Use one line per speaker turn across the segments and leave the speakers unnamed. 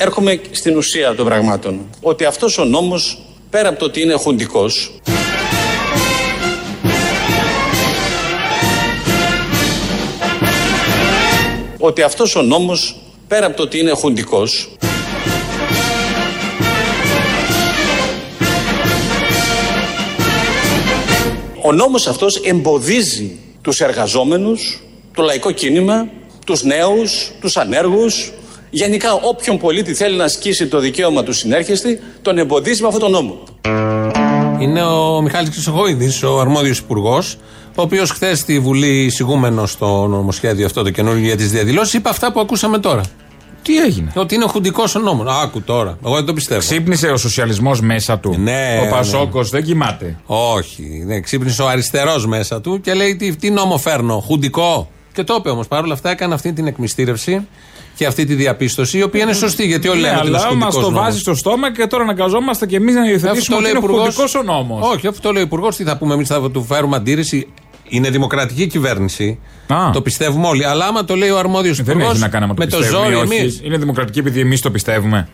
Έρχομαι στην ουσία των πραγμάτων. Ότι αυτός ο νόμος, πέρα από το ότι είναι χουντικός, ότι αυτός ο νόμος, πέρα από το ότι είναι χουντικός, ο νόμος αυτός εμποδίζει τους εργαζόμενους, το λαϊκό κίνημα, τους νέους, τους ανέργους, γενικά όποιον πολίτη θέλει να ασκήσει το δικαίωμα του συνέρχεστη, τον εμποδίζει με αυτόν τον νόμο.
Είναι ο Μιχάλης Χρυσοχοίδης, ο αρμόδιος υπουργός, ο οποίος χθες στη Βουλή, εισηγούμενο στο νομοσχέδιο αυτό το καινούργιο για τις διαδηλώσεις, είπε αυτά που ακούσαμε τώρα.
Τι έγινε;
Ότι είναι χουντικός ο νόμος. Άκου τώρα. Εγώ δεν το πιστεύω.
Ξύπνησε ο σοσιαλισμός μέσα του.
Ναι,
ο Πασόκος δεν κοιμάται.
Όχι. Ναι, ξύπνησε ο αριστερός μέσα του και λέει τι, τι νόμο φέρνω. Χουντικό. Και το είπε όμως. Παρ' όλα αυτά έκανε αυτή την εκμυστήρευση και αυτή τη διαπίστωση, η οποία είναι σωστή. Γιατί όλοι
Ναι,
λένε ότι είναι
αλλά μα
χουντικός
το
νόμος.
βάζεις στο στόμα και τώρα αναγκαζόμαστε και εμείς να
Αυτό
υιοθετήσουμε ότι
λέει
είναι
ο Υπουργός.
χουντικό ο νόμος.
Όχι, αυτό λέει ο Υπουργός. Τι θα πούμε εμείς, θα του φέρουμε αντίρρηση. Είναι δημοκρατική κυβέρνηση.
Α.
Το πιστεύουμε όλοι. Αλλά άμα το λέει ο αρμόδιος
Δεν
υπουργός.
έχει να κάνει με το
με το
πιστεύουμε ή
ζόρι,
όχι.
εμείς-
Είναι δημοκρατική επειδή εμείς το πιστεύουμε.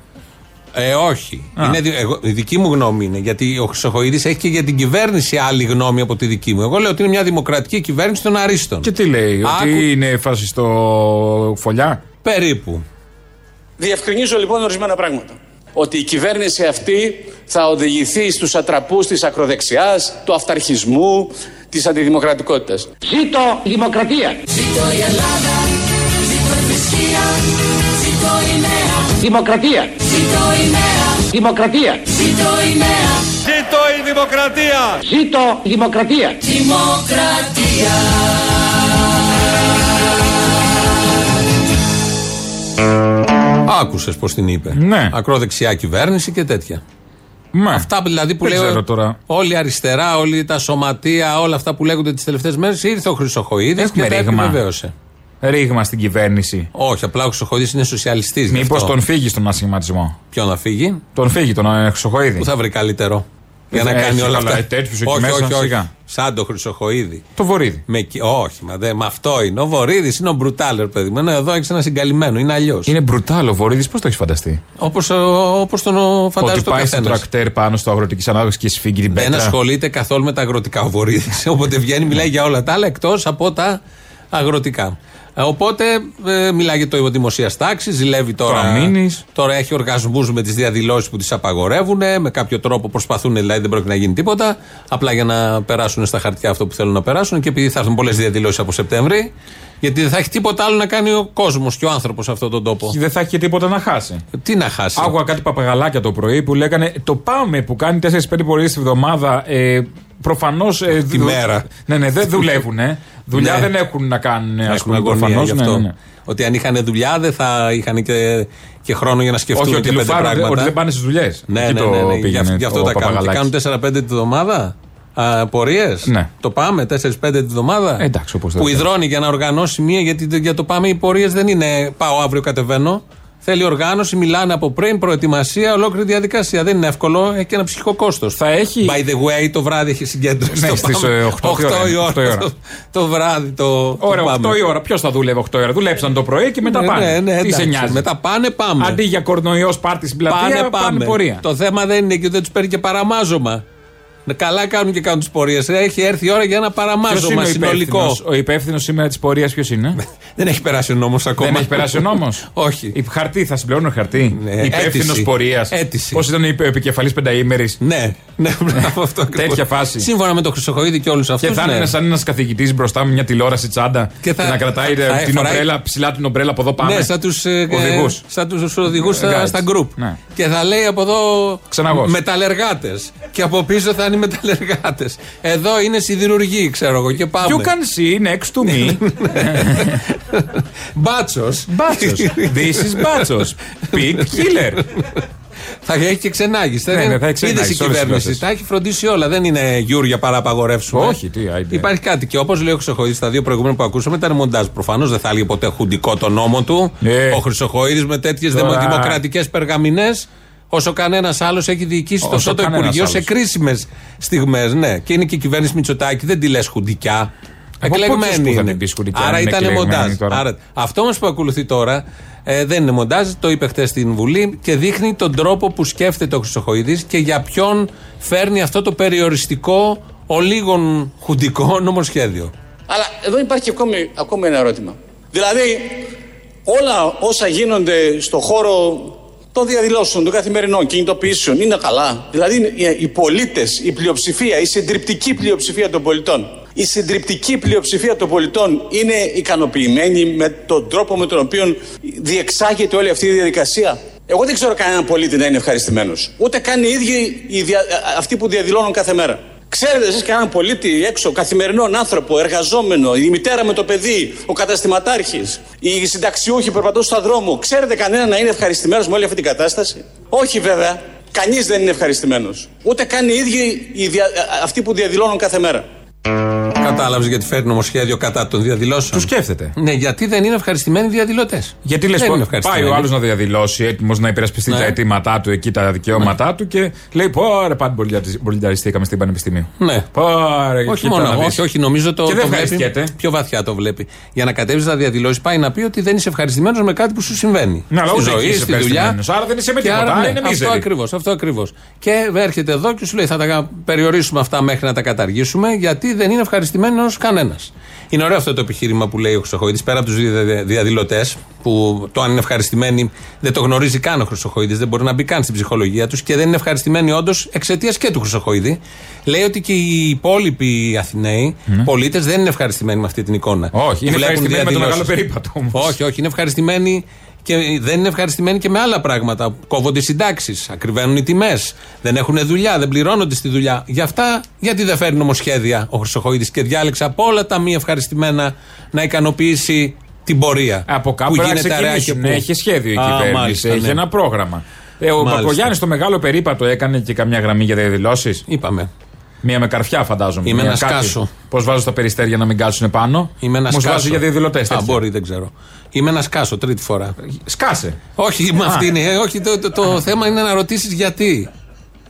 Ε, όχι.
Α.
Είναι, δι- εγώ, η δική μου γνώμη είναι. Γιατί ο Χρυσοχοίδης έχει και για την κυβέρνηση άλλη γνώμη από τη δική μου. Εγώ λέω ότι είναι μια δημοκρατική κυβέρνηση των αρίστων.
Και τι λέει,
Άκου-
ότι είναι φασιστό φωλιά.
Περίπου.
Διευκρινίζω λοιπόν ορισμένα πράγματα. Ότι η κυβέρνηση αυτή θα οδηγηθεί στους ατραπούς της ακροδεξιάς, του αυταρχισμού, της αντιδημοκρατικότητας.
Ζήτω η δημοκρατία. Δημοκρατία. Δημοκρατία.
Ζήτω η δημοκρατία!
Ζήτω η δημοκρατία.
Άκουσες πώ την είπε.
Ναι.
Ακροδεξιά κυβέρνηση και τέτοια.
Μα.
Αυτά δηλαδή που
Δεν
λέει
ξέρω τώρα.
όλη η αριστερά, όλη τα σωματεία, όλα αυτά που λέγονται τις τελευταίες μέρες. Ήρθε ο Χρυσοχοίδης και
Έχουμε
τα
ρήγμα.
επιβεβαίωσε.
Ρήγμα στην κυβέρνηση.
Όχι, απλά ο Χρυσοχοίδης είναι σοσιαλιστής.
Μήπως τον φύγει στον ασχηματισμό.
Ποιο να φύγει,
Τον φύγει τον ε, Χρυσοχοίδη.
που θα βρει καλύτερο. Για να
Έχει
κάνει όλα
καλά,
αυτά.
ε, τέτοιους εκεί
όχι,
μέσα,
όχι, όχι.
σιγά.
Σαν το Χρυσοχοίδη.
Το βορίδι.
Με, κι- όχι, μα, δε, μα αυτό είναι. Ο Βορύδης είναι ο Μπρουτάλερ, παιδί μου. Ενώ εδώ έχεις ένα συγκαλυμμένο, είναι αλλιώς.
Είναι μπρουτάλ ο βορίδι, πώς το έχεις φανταστεί;
Όπως όπως τον φαντάζει
Ότι
το
πάει στο
καθένας.
τρακτέρ πάνω στο αγροτικής ανάδοση και σφίγγει την
Δεν
πέτρα.
ασχολείται καθόλου με τα αγροτικά ο Βορύδης. Οπότε βγαίνει, μιλάει για όλα τα άλλα εκτός από τα αγροτικά. Ε, Οπότε ε, μιλάει για το δημοσίας τάξης, ζηλεύει τώρα.
αμήνης.
Τώρα έχει οργασμούς με τις διαδηλώσεις που τις απαγορεύουν. Με κάποιο τρόπο προσπαθούν, δηλαδή δεν πρόκειται να γίνει τίποτα. Απλά για να περάσουν στα χαρτιά αυτό που θέλουν να περάσουν. Και επειδή θα έρθουν πολλές διαδηλώσεις από Σεπτέμβρη, γιατί δεν θα έχει τίποτα άλλο να κάνει ο κόσμος και ο άνθρωπος σε αυτόν τον τόπο.
Δεν θα έχει τίποτα να χάσει.
Τι να χάσει;
Άκουγα κάτι παπαγαλάκια το πρωί που λέγανε το πάμε που κάνει 4-5 πορείε τη βδομάδα. Ε, Προφανώς. Ε,
Τη μέρα.
Ναι, ναι, δεν δουλεύουν. Ε. Δουλειά
Ναι.
δεν έχουν να κάνουν. Ας
Έχουν
πούμε,
αγωνία
προφανώς,
γι'
ναι,
αυτό.
ναι, ναι.
Ότι αν είχαν δουλειά δεν θα είχαν και, και χρόνο για να σκεφτούν
Όχι,
και
ότι,
πέντε
λουφάρουν,
πράγματα.
ότι δεν πάνε στις δουλειές.
Ναι, ναι, ναι, ναι, Γι' αυτό, γι' αυτό τα κάνουν. Και κάνουν 4-5 τη βδομάδα; Πορείες;
Ναι.
Το πάμε 4-5 τη βδομάδα;
Ε, εντάξει, όπως
Που
δεν
υδρώνει για να οργανώσει μία, γιατί για το πάμε οι πορείες δεν είναι πάω αύριο κατεβαίνω. Θέλει οργάνωση, μιλάνε από πριν, προετοιμασία, ολόκληρη διαδικασία. Δεν είναι εύκολο, έχει και ένα ψυχικό κόστος.
Θα έχει.
By the way, το βράδυ έχει συγκέντρωση.
Ναι,
το
στις,
πάμε.
ε, οκτώ η ώρα
Οκτώ η
είναι,
ώρα.
οκτώ η ώρα.
Το, το βράδυ το. το
Ωραία,
πάμε.
8 η ώρα. Ποιος θα δούλευε 8 η ώρα; Δουλέψαν το πρωί και μετά
Ναι,
πάνε.
ναι, ναι,
Τι σε
εντάξει.
νοιάζει;
Μετά πάνε, πάμε.
Αντί για κορονοϊός πάρτι στην πλατεία,
Πάνε,
πάνε,
πάμε.
πορεία.
Το θέμα δεν είναι και δεν τους παίρνει και παραμάζωμα. Ναι, Καλά κάνουν και κάνουν τις πορείες. Έχει έρθει η ώρα για ένα
Ποιος
παραμάζωμα
είναι ο
συνολικό.
υπεύθυνος- Ο υπεύθυνος σήμερα της πορείας ποιος είναι;
Δεν έχει περάσει ο νόμος ακόμα.
Δεν έχει περάσει ο νόμος;
Όχι.
Η χαρτί, θα συμπληρώνω χαρτί;
Ναι,
Υπεύθυνος
αίτηση.
πορείας.
Αίτηση.
Πώς ήταν ο επικεφαλής πενταήμερης;
Ναι, ναι, μπράβο, αυτό ακριβώς.
Τέτοια φάση.
Σύμφωνα με τον Χρυσοχοίδη και όλους αυτούς.
Και θα είναι σαν ένας καθηγητής μπροστά με μια τηλεόραση τσάντα
Και
και,
θα-
να κρατάει
θα
ε, την
φοράει-
ομπρέλα, ψηλά την ομπρέλα από εδώ πάμε.
Ναι, σαν τους
Οδηγούς.
σαν τους οδηγούς στα,
Guides.
στα group.
Ναι.
Και θα λέει από εδώ
Ξαναγός.
μεταλλεργάτες. Και από πίσω θα είναι οι μεταλλεργάτες. Εδώ είναι σιδηρουργοί, ξέρω εγώ. Και πάμε.
You can see next to me.
Μπάτσος.
Μπάτσος. This is Μπάτσος. Pig killer.
Θα έχει και ξενάγεις.
Ναι, ναι, θα έχει ξενάγει
Είδες η
σε όλες τις
κυβέρνηση.
γλώσσες.
Τα έχει φροντίσει όλα. Δεν είναι γιούρια παρά απαγορεύσουμε.
Όχι, τι, άιντε.
Υπάρχει κάτι. Και όπως λέει ο Χρυσοχοίδης, τα δύο προηγούμενα που ακούσαμε ήταν μοντάζ. Προφανώς δεν θα έλεγε ποτέ χουντικό το νόμο του.
Ναι.
Ο Χρυσοχοίδης με τέτοιες
Τώρα-
δημοκρατικές περγαμηνές. Όσο κανένας άλλος έχει διοικήσει το
Όσο
αυτό το
κανένας
Υπουργείο σε
άλλος.
κρίσιμες στιγμές. Ναι. Και είναι και η κυβέρνηση Μητσοτάκη. Δεν τη λες χουντικιά.
Από πότε
Εκλεγμένοι
σπούδανε
είναι.
οι δίσκουροι και αν
Άρα
είναι
ήταν
εκλεγμένοι
μοντάζ.
τώρα.
Άρα, αυτό όμως που ακολουθεί τώρα ε, δεν είναι μοντάζ. Το είπε χθες στην Βουλή και δείχνει τον τρόπο που σκέφτεται ο Χρυσοχοίδης και για ποιον φέρνει αυτό το περιοριστικό, ο λίγων χουντικό νομοσχέδιο.
Αλλά εδώ υπάρχει ακόμη, ακόμη ένα ερώτημα. Δηλαδή, όλα όσα γίνονται στο χώρο των διαδηλώσεων, των καθημερινών κινητοποιήσεων είναι καλά. Δηλαδή, οι- οι πολίτες, η πλειοψηφία, η συντριπτική πλειοψηφία των πολιτών, η συντριπτική πλειοψηφία των πολιτών είναι ικανοποιημένη με τον τρόπο με τον οποίο διεξάγεται όλη αυτή η διαδικασία. Εγώ δεν ξέρω κανέναν πολίτη να είναι ευχαριστημένος. Ούτε καν οι ίδιοι οι δια- αυτοί που διαδηλώνουν κάθε μέρα. Ξέρετε εσείς κανέναν πολίτη έξω, καθημερινόν άνθρωπο, εργαζόμενο, η μητέρα με το παιδί, ο καταστηματάρχης, οι συνταξιούχοι που περπατούν στον δρόμο. Ξέρετε κανέναν να είναι ευχαριστημένος με όλη αυτή την κατάσταση; Όχι βέβαια. Κανείς δεν είναι ευχαριστημένος. Ούτε καν οι ίδιοι οι δια- αυτοί που διαδηλώνουν κάθε μέρα.
Κατάλαβες γιατί φέρνει νομοσχέδιο κατά των διαδηλώσεων;
Τους σκέφτεται.
Ναι, γιατί δεν είναι ευχαριστημένοι οι διαδηλωτές.
Γιατί λες, πάει ο άλλος να διαδηλώσει, έτοιμος να υπερασπιστεί
Ναι.
τα αιτήματά του εκεί, τα δικαιώματά του και λέει: Πόρε, πάντα πολιταριστήκαμε στην Πανεπιστημίου.
Ναι.
Πόρε,
Όχι
κοίτα να
μόνο,
δεις.
όχι, όχι, νομίζω το,
Και δεν
το βλέπει.
ευχαριστιέται.
Πιο βαθιά το βλέπει. Για να κατέβεις να διαδηλώσεις, πάει να πει ότι δεν είσαι ευχαριστημένος με κάτι που σου συμβαίνει.
Ναι, αλλά
στη
ούτε εκεί
ζωή,
είσαι
στη δουλειά.
ευχαριστημένος. Άρα δεν είσαι με
Και
τίποτα,
άρα,
άρα
ναι,
είναι
Αυτό
μίζερη.
ακριβώς. Αυτό ακριβώς. Και έρχεται εδώ και σου λέει: Θα τα περιορίσουμε αυτά μέχρι να τα καταργήσουμε, γιατί δεν είναι ευχαριστημένο κανένας. Είναι ωραίο αυτό το επιχείρημα που λέει ο Χρυσοχοίδης, πέρα από τους διαδηλωτές, που το αν είναι ευχαριστημένοι δεν το γνωρίζει καν ο Χρυσοχοίδης, δεν μπορεί να μπει καν στην ψυχολογία τους και δεν είναι ευχαριστημένοι όντως εξαιτίας και του Χρυσοχοίδη. Λέει ότι και οι υπόλοιποι Αθηναίοι πολίτες δεν είναι ευχαριστημένοι με αυτή την εικόνα.
Ναι. Όχι, είναι
Βλέπουν
ευχαριστημένοι με το
διαδηλώσεις.
μεγάλο περίπατο όμως.
Όχι, όχι, είναι ευχαριστημένοι και δεν είναι ευχαριστημένοι και με άλλα πράγματα. Κόβονται οι συντάξεις, ακριβένουν οι τιμές, δεν έχουν δουλειά, δεν πληρώνονται στη δουλειά. Γι' αυτά, γιατί δεν φέρνει νομοσχέδια ο Χρυσοχοίδης και διάλεξε από όλα τα μη ευχαριστημένα να ικανοποιήσει την πορεία.
Από κάπου
που
πρέπει να
γίνεται αραιά και
ξεκινήσουν.
πού.
Έχει σχέδιο η
Α,
κυβέρνηση.
μάλιστα,
έχει
ναι.
ένα πρόγραμμα. Ε, ο
Μάλιστα.
Μπακογιάννη στο μεγάλο περίπατο έκανε και καμιά γραμμή για διαδηλώσεις;
Είπαμε.
Μία με καρφιά, φαντάζομαι.
Είμαι
Μία
ένα
κάτι.
σκάσο.
Πώς βάζω τα περιστέρια να μην κάτσουν πάνω;
Είμαι ένα
Μου
σκάσο.
βάζει για διαδηλωτέ.
Α, μπορεί, δεν ξέρω. Είμαι ένα σκάσο, τρίτη φορά.
Σκάσε.
όχι, με αυτή είναι. ε, Όχι, το, το, το θέμα είναι να ρωτήσεις γιατί.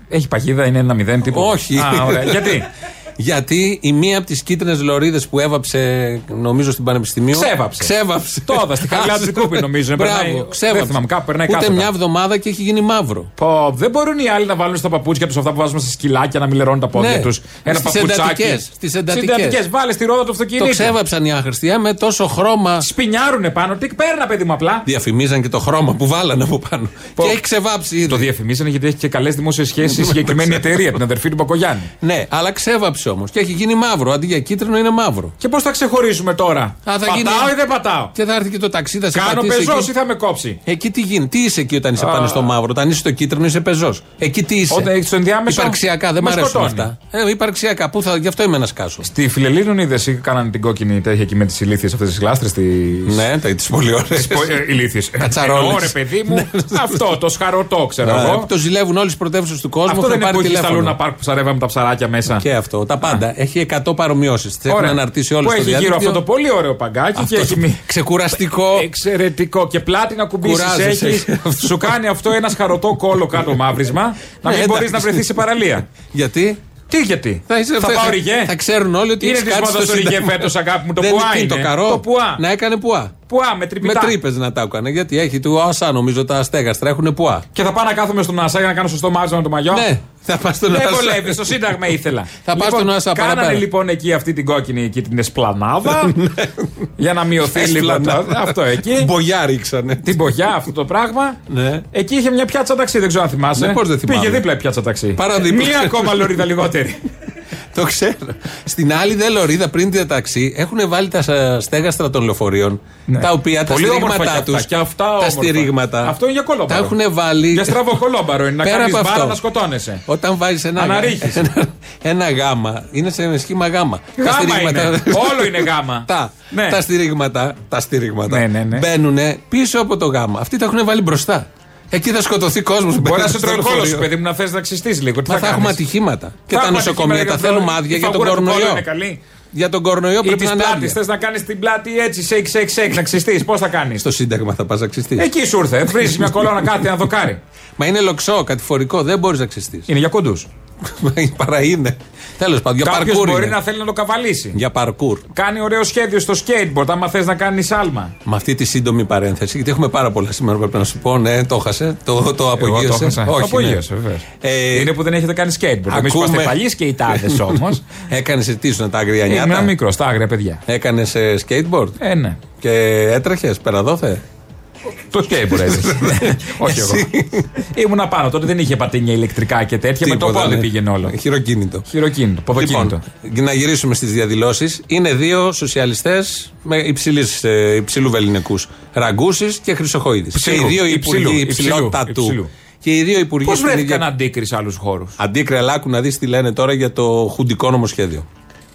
Έχει παγίδα, είναι ένα μηδέν τύπο.
Όχι.
Α, ωραία. Γιατί;
Γιατί η μία από τις κίτρινες λωρίδες που έβαψε, νομίζω, στην Πανεπιστημίου.
Ξέβαψε.
Ξέβαψε.
Το είδα, στη Χαριλάου
Άσε.
της Κούπη, νομίζω,
Μπράβο,
περνάει-
ξέβαψε.
δεν θυμάμαι, κάπου περνάει
Ούτε
κάθετα.
μια εβδομάδα και έχει γίνει μαύρο.
Πω, δεν μπορούν οι άλλοι να βάλουν στα παπούτσια τους αυτά που βάζουμε στα σκυλάκια να μην λερώνουν τα πόδια
Ναι.
τους. Ένα
Στις
παπουτσάκι.
εντατικές, στις εντατικές.
Βάλε στη ρόδα του
Το
αυτοκίνητου.
ξέβαψαν οι άχρηστοι ε, με τόσο χρώμα.
Σπινιάρουνε πάνω. Τι παίρνα, παιδί μου, απλά.
Διαφημίζαν και το χρώμα που βάλανε από πάνω.
Πω.
Και έχει ξεβάψει ήδη.
Το διαφημίσανε γιατί έχει και καλές δημόσιες σχέσεις η συγκεκριμένη εταιρεία, την αδερφή του Μπακογιάννη.
Ναι, αλλά ξέβαψε όμως και έχει γίνει μαύρο. Αντί για κίτρινο είναι μαύρο.
Και πώς θα ξεχωρίσουμε τώρα;
Α, θα
πατάω
γίνει-
ή δεν πατάω;
Και θα έρθει και το ταξί, θα σε
Κάνω
πατήσει
πεζός
εκεί.
ή θα με κόψει;
Εκεί τι γίνει, τι είσαι εκεί όταν είσαι πάνω στο μαύρο; Όταν είσαι στο κίτρινο είσαι πεζός. Εκεί τι είσαι;
Όταν έχεις το ενδιάμεσο,
Υπαρξιακά, δεν
με
μ' αρέσουν
σκοτώνει.
αυτά. Ε, υπαρξιακά, πού θα, γι' αυτό είμαι ένα κάσο.
Στη Φιλελίνων είδες ή κάνανε την κόκκινη τέτοια εκεί με τις ηλίθιες αυτές τις γλάστρες. Τις...
Ναι, τα τις πολύ ωραίες.
Ηλίθιες.
Κατσαρόλες.
Ωραία, παιδί μου. αυτό το σχαρωτό, ξέρω εγώ.
Το ζηλεύουν όλες τις πρωτεύουσες του κόσμου.
Αυτό
έχουν
δεν είναι
πάρει
που έχει στα
τηλέφωνο.
Λούνα Πάρκ που ψαρεύαμε τα ψαράκια μέσα.
Και αυτό, τα πάντα. Έχει 100 παρομοιώσεις. Τις έχουν
Ωραία.
αναρτήσει όλες
Που
στο
έχει γύρω
διαδίκτυο.
αυτό το πολύ ωραίο παγκάκι
Αυτό
και έχει
το
μη-
ξεκουραστικό.
Εξαιρετικό. Και πλάτη να κουμπίσεις
Κουράζεσαι.
έχεις. Σου κάνει αυτό ένα σχαρωτό κόλλο κάτω μαύρισμα. να
Ναι,
μην μπορεί
εντάξει.
να βρεθείς σε παραλία.
Γιατί;
Τι γιατί;
θα, είσαι-
θα πάω ριγέ;
Θα ξέρουν όλοι ότι
Είναι
έχεις
της
κάτι
μόδα
στο
το ριγέ
Σύνταγμα.
φέτος, αγάπη μου. Το
Δεν
πουά
είναι
είναι.
το καρό.
Το πουά.
Να έκανε πουά.
Πουά με
Με
τρυπητά.
τρύπες να τα έκανε. Γιατί έχει του ΟΑΣΑ νομίζω τα στέγαστρα έχουν πουά.
Και θα πάω να κάθομαι στον Ασά για να κάνω σωστό μάζεμα το μαγιό;
Ναι, θα πας στον
Δεν
ΟΑΣΑ.
βολεύεις, στο Σύνταγμα ήθελα.
Θα πας στον Άσα
Κάνανε
παραπέρα.
λοιπόν εκεί αυτή την κόκκινη εκεί την εσπλανάδα. για να μειωθεί λίγο. το-
Εσπλανάδα.
Αυτό εκεί.
Μπογιά ρίξανε.
Την πογιά αυτό το πράγμα.
Ναι.
Εκεί είχε μια πιάτσα ταξί, δεν ξέρω αν θυμάσαι.
Ναι, πώς δεν θυμάμαι.
Πήγε δίπλα η πιάτσα ταξί.
Παραδείγματος.
Μία ακόμα λωρίδα λιγότερη.
Το ξέρω. Στην άλλη δε λωρίδα πριν τη ταξί έχουν βάλει τα σα- στέγαστρα των λεωφορείων. Τα οποία τα
Ναι. Πολύ όμορφα
στηρίγματά
και
τους.
αυτά, και αυτά
Τα
όμορφα.
στηρίγματα.
Αυτό είναι για κολόμπαρο.
Τα έχουν βάλει.
Για στραβοκολόμπαρο είναι να
Πέρα
κάνεις
από
μπάρα
αυτό.
να σκοτώνεσαι.
Όταν βάζεις ένα,
Αναρρίχεις.
ένα, ένα γάμα, είναι σε σχήμα γάμα.
Γάμα είναι. Όλο είναι γάμα.
Τα,
Ναι.
τα στηρίγματα, τα στηρίγματα
Ναι, ναι, ναι.
μπαίνουν πίσω από το γάμα. Αυτοί τα έχουν βάλει μπροστά. Εκεί θα σκοτωθεί κόσμος.
Μπορεί να σε τρώει ο κόλο σου, παιδί μου, να θες να ξυστεί λίγο. Τι
Μα θα,
κάνεις;
έχουμε ατυχήματα. Και
Θα
τα
έχουμε
νοσοκομεία
ατυχήματα
τα
για το-
θέλουμε άδεια
η
για τον
φαγούρα του κόλλου
κορονοϊό.
είναι καλή.
Για τον κορονοϊό
Ή
πρέπει
τη
να είναι
πλάτη.
άδεια.
Θες να κάνεις την πλάτη έτσι, shake, shake, shake, να ξυστείς. Πώς θα κάνεις;
Στο Σύνταγμα θα πας να ξυστείς.
Εκεί σου ήρθε. Βρει μια κολόνα κάτι να δοκάρει.
Μα είναι λοξό, κατηφορικό, δεν μπορείς να ξυστείς.
Είναι για κοντούς.
Παρά είναι. Τέλος πάντων, για
Κάποιος
παρκούρ.
μπορεί
είναι.
να θέλει να το καβαλήσει.
Για παρκούρ.
Κάνει ωραίο σχέδιο στο skateboard. Άμα θες να κάνει άλμα.
Με αυτή τη σύντομη παρένθεση, γιατί έχουμε πάρα πολλά σήμερα πρέπει να σου πω. Ναι, το χάσε. Το, το
Εγώ το
απογείωσε.
έχασα.
Όχι,
Το απογείωσε,
ναι.
βεβαίως.
Ε,
Είναι που δεν έχετε κάνει skateboard. Εμείς
ακούμε-
είμαστε παλιοί σκεϊτάδες όμως.
Έκανες τι σου τα άγρια
Ήμουν
νιάτα;
μικρό, τα άγρια παιδιά.
Έκανες skateboard;
Ε, ναι.
και έτρεχες πέρα δόθε.
Το skateboard έτρεχε. Όχι εγώ. Ήμουν πάνω τότε δεν είχε πατίνια ηλεκτρικά και τέτοια. Με το
Τίποτα,
πόδι
ναι.
πήγαινε όλο.
Χειροκίνητο.
Χειροκίνητο, ποδοκίνητο.
Λοιπόν, να γυρίσουμε στις διαδηλώσεις. Είναι δύο σοσιαλιστές με υψηλής, ε, υψηλού βεληνικούς. Ραγκούσης και Χρυσοχοίδης. Και οι
Υψηλού,
δύο
υψηλού,
υπουργοί
υψηλού,
υψηλότατου.
υψηλού.
Και οι δύο υπουργοί
Πώς
στην
βρέθηκαν
ίδια.
αντίκρι σε άλλους χώρους;
Αντίκρι, αλλά άκου να δεις τι λένε τώρα για το χουντικό νομοσχέδιο.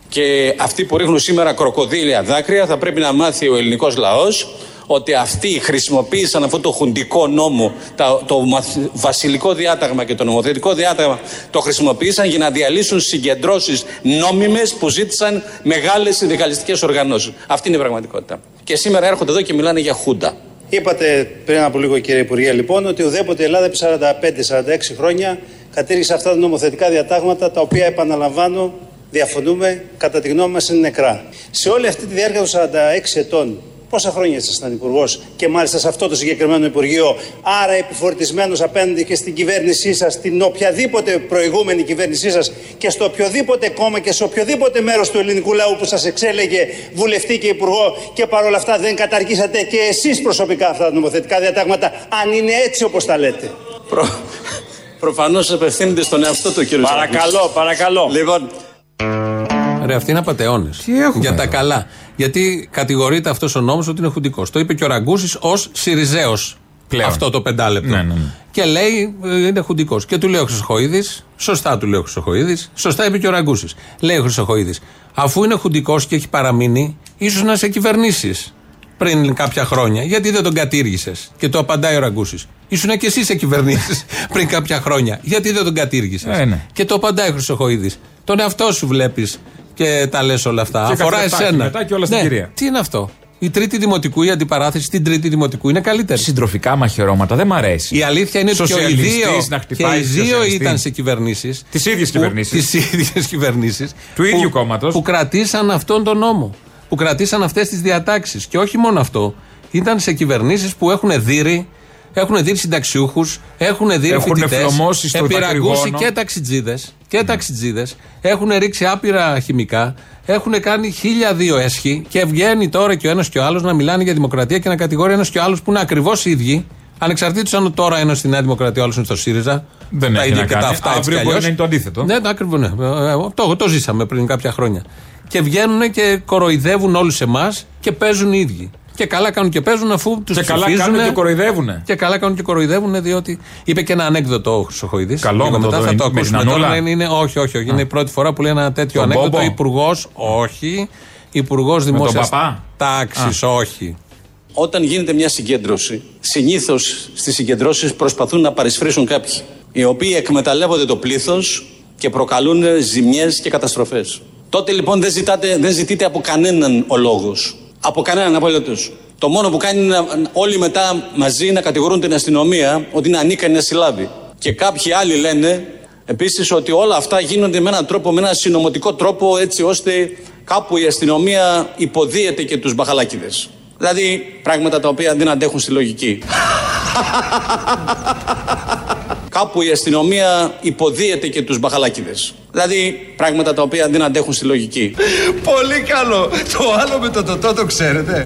Και αυτοί που ρίχνουν σήμερα κροκοδίλια δάκρυα θα πρέπει να μάθει ο ελληνικός λαός ότι αυτοί χρησιμοποίησαν αυτό το χουντικό νόμο, τα- το μαθ- βασιλικό διάταγμα και το νομοθετικό διάταγμα, το χρησιμοποίησαν για να διαλύσουν συγκεντρώσεις νόμιμες που ζήτησαν μεγάλες συνδικαλιστικές οργανώσεις. Αυτή είναι η πραγματικότητα. Και σήμερα έρχονται εδώ και μιλάνε για χούντα.
Είπατε πριν από λίγο κύριε Υπουργέ λοιπόν ότι ουδέποτε η Ελλάδα επί 45-46 χρόνια κατήργησε αυτά τα νομοθετικά διατάγματα τα οποία επαναλαμβάνω διαφωνούμε κατά τη γνώμη μας είναι νεκρά. Σε όλη αυτή τη διάρκεια των 46 ετών πόσα χρόνια ήσασταν υπουργός και μάλιστα σε αυτό το συγκεκριμένο Υπουργείο άρα επιφορτισμένος απέναντι και στην κυβέρνησή σας στην οποιαδήποτε προηγούμενη κυβέρνησή σας και στο οποιοδήποτε κόμμα και σε οποιοδήποτε μέρος του ελληνικού λαού που σας εξέλεγε βουλευτή και υπουργό και παρόλα αυτά δεν καταργήσατε και εσείς προσωπικά αυτά τα νομοθετικά διατάγματα αν είναι έτσι όπως τα λέτε.
Προ... Προφανώς απευθύνεται στον εαυτό του κύριος
Παρακαλώ, παρακαλώ.
Λοιπόν,
Ρε, αυτοί είναι απαταιώνες.
Τι έχουμε
Για τα
εδώ;
καλά. Γιατί κατηγορείται αυτός ο νόμος ότι είναι χουντικός. Το είπε και ο Ραγκούσης ως Σιριζέος.
Πλέον.
Αυτό το πεντάλεπτο.
Ναι, ναι, ναι.
Και λέει ε, είναι χουντικός. Και του λέει ο Χρυσοχοίδης, σωστά του λέει ο Χρυσοχοίδης, σωστά είπε και ο Ραγκούσης. Λέει ο Χρυσοχοίδης, αφού είναι χουντικός και έχει παραμείνει, ίσως να σε κυβερνήσεις πριν κάποια χρόνια. Γιατί δεν τον κατήργησες. Και το απαντάει ο Ραγκούσης. Ήσουν και εσύ σε κυβερνήσεις πριν κάποια χρόνια. Γιατί δεν τον κατήργησες.
Ε, ναι.
Και το απαντάει ο Χρυσοχοίδης. Τον εαυτό σου βλέπεις και τα λες όλα αυτά.
Και
Αφορά
καθρεφτάκι
εσένα.
μετά και όλα στην
Ναι.
κυρία.
Τι είναι αυτό; Η τρίτη δημοτικού, η αντιπαράθεση στην τρίτη δημοτικού είναι καλύτερη.
Συντροφικά μαχαιρώματα δεν μ' αρέσει.
Η αλήθεια είναι ότι και, οι
Σοσιαλιστής
δύο,
να
και
χτυπάει
οι δύο
σοσιαλιστή.
ήταν σε κυβερνήσεις.
Τις ίδιες κυβερνήσεις.
Τις ίδιες κυβερνήσεις.
Του ίδιου κόμματος.
Που κρατήσαν αυτόν τον νόμο. Που κρατήσαν αυτές τις διατάξεις. Και όχι μόνο αυτό. Ήταν σε κυβερνήσεις που έχουν δύρει. Έχουν δει συνταξιούχους, έχουν δει
Έχουν
φοιτητές,
φλωμώσεις στο δακρυγόνο.
και ταξιτζίδες. Και ταξιτζίδες. Έχουν ρίξει άπειρα χημικά. Έχουν κάνει χίλια δύο έσχη. Και βγαίνει τώρα και ο ένας και ο άλλος να μιλάνε για δημοκρατία και να κατηγορεί ένας και ο άλλος που είναι ακριβώς οι ίδιοι. Ανεξαρτήτως αν τώρα ένας στη Νέα Δημοκρατία, ο άλλος είναι στο ΣΥΡΙΖΑ.
Δεν
τα
έχει
ίδια
να
και τα
κάνει.
αυτά έτσι
Αύριο
κι
μπορεί
αλλιώς.
να είναι το αντίθετο.
Ναι, ακριβώ. Ναι. Ε, ε, Το, το ζήσαμε πριν κάποια χρόνια. Και βγαίνουν και κοροϊδεύουν όλους εμάς και παίζουν οι ίδιοι. Και καλά κάνουν και παίζουν αφού τους
Και καλά κάνουν και κοροϊδεύουνε.
Και καλά κάνουν και κοροϊδεύουν, διότι είπε και ένα ανέκδοτο ο Χρυσοχοίδης.
Καλό με το-
μετά θα
με
το
την
ακούσουμε.
Ανούλα.
Τώρα είναι, είναι, όχι, όχι, όχι. Είναι η πρώτη φορά που λέει ένα τέτοιο
Τον
ανέκδοτο.
Μπόμπο.
Υπουργός, όχι. Υπουργός Δημόσιας
παπά;
Τάξης, όχι.
Όταν γίνεται μια συγκέντρωση, συνήθως στις συγκεντρώσεις προσπαθούν να παρισφρήσουν κάποιοι, οι οποίοι εκμεταλλεύονται το πλήθος και προκαλούν ζημιές και καταστροφές. Τότε λοιπόν δεν, ζητάτε, δεν ζητείτε από κανέναν ο λόγος. Από κανέναν απολύτω. Το μόνο που κάνει είναι να- όλοι μετά μαζί να κατηγορούν την αστυνομία ότι είναι ανίκανη να συλλάβει. Και κάποιοι άλλοι λένε επίσης ότι όλα αυτά γίνονται με έναν τρόπο, με έναν συνωμοτικό τρόπο, έτσι ώστε κάπου η αστυνομία υποδίεται και τους μπαχαλάκιδες. Δηλαδή πράγματα τα οποία δεν αντέχουν στη λογική. Κάπου η αστυνομία υποδύεται και τους μπαχαλάκηδες. Δηλαδή πράγματα τα οποία δεν αντέχουν στη λογική.
Πολύ καλό. Το άλλο με τον Τοτό το ξέρετε.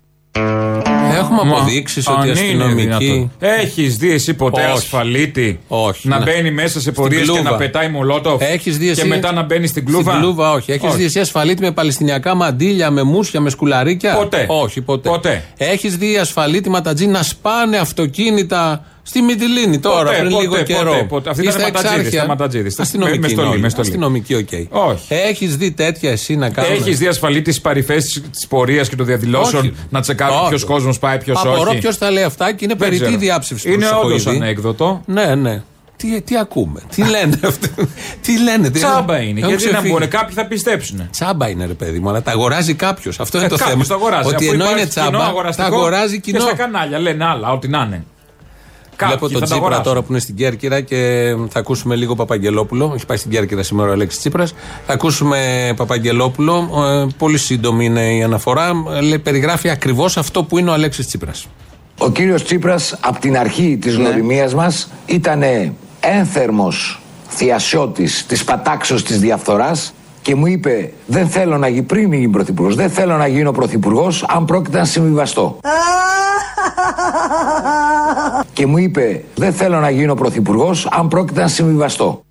Έχουμε
Μα,
αποδείξεις
αν
ότι οι
είναι
αστυνομικοί.
δυνατόν. Έχεις δει εσύ ποτέ
Όχι.
ασφαλίτη
Όχι.
να
Να-
μπαίνει μέσα σε
Στην
πορείες και
κλούβα.
να πετάει μολότοφ
Έχεις δει εσύ-
και μετά να μπαίνει στην κλούβα;
Στην κλούβα, όχι. Έχεις δει εσύ ασφαλίτη με παλαιστινιακά μαντίλια, με μούσια, με σκουλαρίκια;
Ποτέ.
Όχι, ποτέ.
Ποτέ.
Έχεις δει ασφαλίτη ματατζή να σπάνε αυτοκίνητα στη Μυτιλήνη τώρα,
Ποτέ,
πριν
ποτέ,
λίγο
ποτέ,
καιρό.
ποτέ. Αυτοί
Ή
ήταν
στα
ματατζήδες,
Εξάρχεια.
ήταν ματατζήδες.
Αστυνομικοί
Με- με
είναι
στολή,
όλοι.
με στολή.
Αστυνομικοί, οκ.
Όχι.
Έχεις δει τέτοια εσύ να κάνουν.
Έχεις δει ασφαλίτη παρυφές της πορείας και των διαδηλώσεων
Όχι.
να τσεκάρουν
Όχι.
ποιος κόσμος πάει, ποιος όχι;
Απορώ ποιος τα λέει αυτά και είναι
Δεν
περιττή
ξέρω.
διάψευση του
Είναι όντως
Χρυσοχοίδη.
ανέκδοτο.
Ναι, ναι. Τι, τι ακούμε, τι λένε αυτό. τι λένε, τι
Τσάμπα
έχουν
είναι. Γιατί να
ξεφύγει.
μπουν, κάποιοι θα πιστέψουν.
Τσάμπα είναι ρε παιδί μου, αλλά τα αγοράζει κάποιος. Αυτό είναι το
Ε, Κάποιος
θέμα.
το αγοράζει.
Ότι
Αφού
ενώ
υπάρχει
είναι
κοινό
τσάμπα, τα
αγοραστικό
αγοράζει κοινό.
Και στα κανάλια λένε άλλα, ό,τι να είναι. Κάποιοι
Βλέπω
θα
τον
τα
Τσίπρα
αγοράσουν.
τώρα που είναι στην Κέρκυρα και θα ακούσουμε λίγο Παπαγγελόπουλο. Έχει πάει στην Κέρκυρα σήμερα ο Αλέξης Τσίπρας. Θα ακούσουμε Παπαγγελόπουλο. Ε, πολύ σύντομη είναι η αναφορά. Ε, λέει, περιγράφει ακριβώς αυτό που είναι ο Αλέξης Τσίπρας.
Ο κύριος Τσίπρας από την αρχή της γνωριμίας μας ήταν ένθερμος θειασιώτης της πατάξεως της διαφθοράς και μου είπε δεν θέλω να γίνω πριν γίνει πρωθυπουργός, δεν θέλω να γίνω πρωθυπουργός αν πρόκειται να συμβιβαστώ. και μου είπε δεν θέλω να γίνω πρωθυπουργός αν πρόκειται να συμβιβαστώ.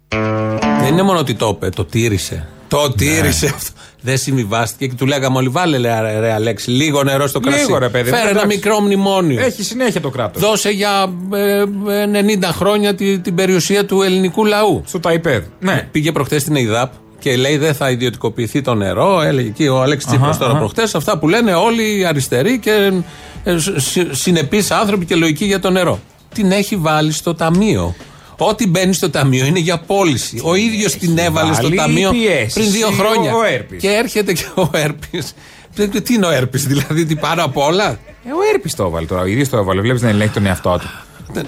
Δεν είναι μόνο ότι το είπε, το τήρησε. Το τήρησε
Ναι.
αυτό. Δεν συμβιβάστηκε και του λέγαμε όλοι, βάλε ρε, ρε Αλέξη, λίγο νερό στο κρασί.
Λίγο, ρε, παιδί μου,
Φέρε ένα
εντάξει.
μικρό μνημόνιο.
Έχει συνέχεια το κράτος.
Δώσε για ε, 90 χρόνια τη- την περιουσία του ελληνικού λαού.
Στο ΤΑΙΠΕΔ. Ναι.
Πήγε προχθές στην ΕΙΔΑΠ και λέει δεν θα ιδιωτικοποιηθεί το νερό. Έλεγε εκεί ο Αλέξης Τσίπρας τώρα
αχα.
προχθέ. Αυτά που λένε όλοι οι αριστεροί και ε, συνεπείς άνθρωποι και λογικοί για το νερό. Την έχει βάλει στο ταμείο. Ό,τι μπαίνει στο ταμείο είναι για πώληση. Ο ίδιος την έβαλε στο
βάλει
ταμείο
πιέσεις.
πριν δύο
Ο-
χρόνια.
ο Έρπης.
Και έρχεται και ο Έρπης. Τι είναι ο Έρπης, δηλαδή, τι πάνω απ' όλα;
Ε, ο Έρπης το έβαλε τώρα. Ο ίδιος το έβαλε. Βλέπεις να ελέγχει τον εαυτό του.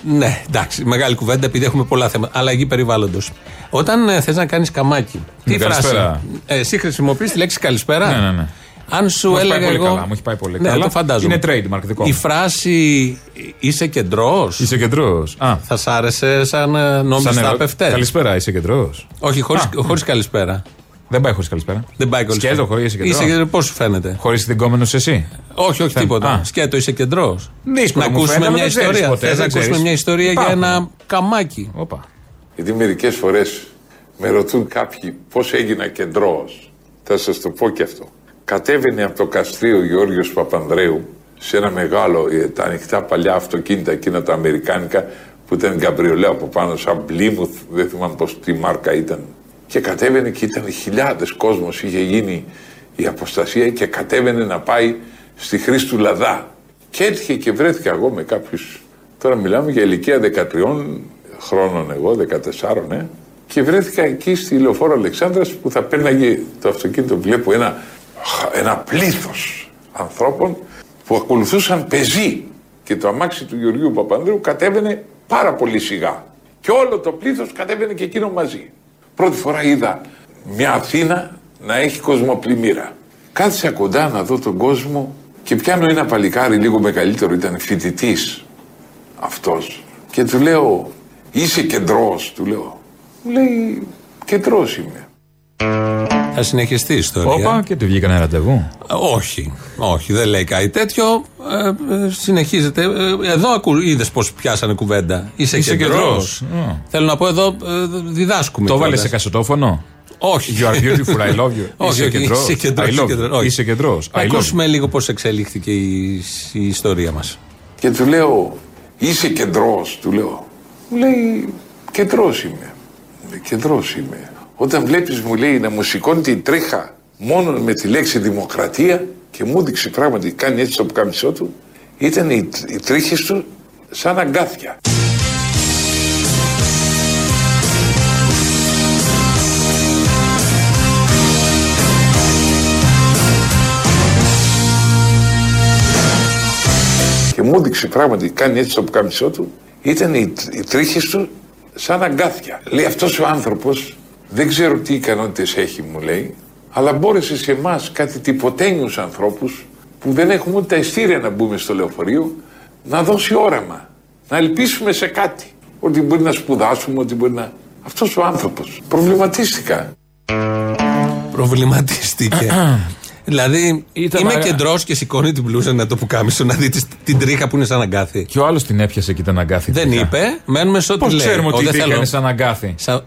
Ναι, εντάξει, μεγάλη κουβέντα επειδή έχουμε πολλά θέματα. Αλλαγή περιβάλλοντος. Όταν ε, θες να κάνεις καμάκι, τι
Ναι,
φράση;
καλησπέρα.
Ε, εσύ χρησιμοποιείς τη λέξη καλησπέρα;
Ναι, ναι, ναι.
Αν σου
Μου έχει πάει
έλεγα
πολύ
εγώ.
καλά, μου έχει πάει πολύ
ναι,
καλά.
το φαντάζομαι.
Είναι trademark δικό
Η
μου.
φράση είσαι κεντρός.
Είσαι κεντρός. Α,
Θα σ' άρεσε σαν ε, νόμιστα
σαν ερω-
πεφτέ.
Καλησπέρα, είσαι κεντρός.
Όχι, χωρίς καλησπέρα.
Δεν πάει χωρίς καλησπέρα.
Δεν πάει καλησπέρα.
Σκέτο χωρίς είσαι κεντρό.
Είσαι, πώς σου φαίνεται;
Χωρίς την εσύ;
Όχι, όχι
Φαίνεται.
τίποτα.
Α.
Σκέτο, είσαι κεντρός.
Δύσκολο
Να
μου
ακούσουμε
φαίνεται, αλλά
μια
δεν ξέρεις
ιστορία.
ποτέ,
Θες να
δεν
ακούσουμε
ξέρεις.
μια ιστορία για
Υπάρχουν.
ένα καμάκι.
Όπα.
Γιατί μερικές φορές με ρωτούν κάποιοι πώς έγινα κεντρό. Θα σας το πω και αυτό. Κατέβαινε από το καστρίο ο Γιώργος Παπανδρέου σε ένα μεγάλο, ε, τα ανοιχτά παλιά αυτοκίνητα εκείνα τα αμερικάνικα που ήταν γκαμπριολέ από πάνω, σαν Πλήμουθ, δεν θυμάμαι πώς τι μάρκα ήταν. Και κατέβαινε και ήταν χιλιάδες κόσμος, είχε γίνει η αποστασία και κατέβαινε να πάει στη Χρήστου Λαδά. Και έτυχε και βρέθηκα εγώ με κάποιους, τώρα μιλάμε για ηλικία 13 χρόνων εγώ, 14, ε, και βρέθηκα εκεί στη λεωφόρο Αλεξάνδρας που θα πέρναγε το αυτοκίνητο, βλέπω ένα, ένα πλήθος ανθρώπων που ακολουθούσαν πεζή και το αμάξι του Γεωργίου Παπανδρέου κατέβαινε πάρα πολύ σιγά και όλο το πλήθος κατέβαινε και εκείνο μαζί. Πρώτη φορά είδα μια Αθήνα να έχει κοσμοπλημμύρα. Κάθισα κοντά να δω τον κόσμο και πιάνω ένα παλικάρι λίγο μεγαλύτερο, ήταν φοιτητής αυτός και του λέω είσαι κεντρός, του λέω. Μου λέει κεντρός είμαι.
Θα συνεχιστεί η ιστορία.
Όπα και του βγήκαν ένα ραντεβού.
Όχι, όχι, δεν λέει κάτι τέτοιο. Ε, ε, συνεχίζεται. Ε, εδώ ακού, είδες πώς πιάσανε κουβέντα. Είσαι,
Είσαι
κεντρός.
κεντρός. Α.
Θέλω να πω εδώ, ε, διδάσκουμε.
Το βάλε
κιόλας.
σε κασετόφωνο.
Όχι.
You are beautiful, I love you.
Όχι,
Είσαι
όχι,
κεντρός;
είσαι κεντρός,
I
είσαι
love you.
κεντρός. Όχι.
Είσαι κεντρός.
Θα
I love you.
ακούσουμε λίγο πώς εξελίχθηκε η, η ιστορία μας.
Και του λέω είσαι κεντρός, του λέω. Μου λέει κεντρός είμαι. Μου λέει, κεντρός είμαι. Όταν βλέπεις μου λέει να μου σηκώνει την τρίχα μόνο με τη λέξη δημοκρατία και μου έδειξε πράγματι κάνει έτσι το πουκάμισό του ήταν οι, οι τρίχες του σαν αγκάθια. και μου έδειξε πράγματι κάνει έτσι το πουκάμισό του ήταν οι, οι τρίχες του σαν αγκάθια. Λέει αυτός ο άνθρωπος δεν ξέρω τι ικανότητες έχει μου λέει αλλά μπόρεσε σε εμάς κάτι τυποτένιους ανθρώπους που δεν έχουμε ούτε τα ειστήρια να μπούμε στο λεωφορείο να δώσει όραμα, να ελπίσουμε σε κάτι. Ότι μπορεί να σπουδάσουμε, ότι μπορεί να... Αυτός ο άνθρωπος. Προβληματίστηκα.
Προβληματίστηκε. δηλαδή,
Ήταν
είμαι
αγα-
κεντρός και σηκώνει την μπλούζα να το πουκάμισο να δει τις- την τρίχα που είναι σαν αγκάθι.
Και ο άλλος την έπιασε και ήταν αγκάθι.
Δεν είπε, μένουμε σε ό,τι
Πώς
λέει.
ξέρουμε
Ο,
ότι η
δεν
τρίχα
θέλω-
είναι σαν αγκάθι.
Σα-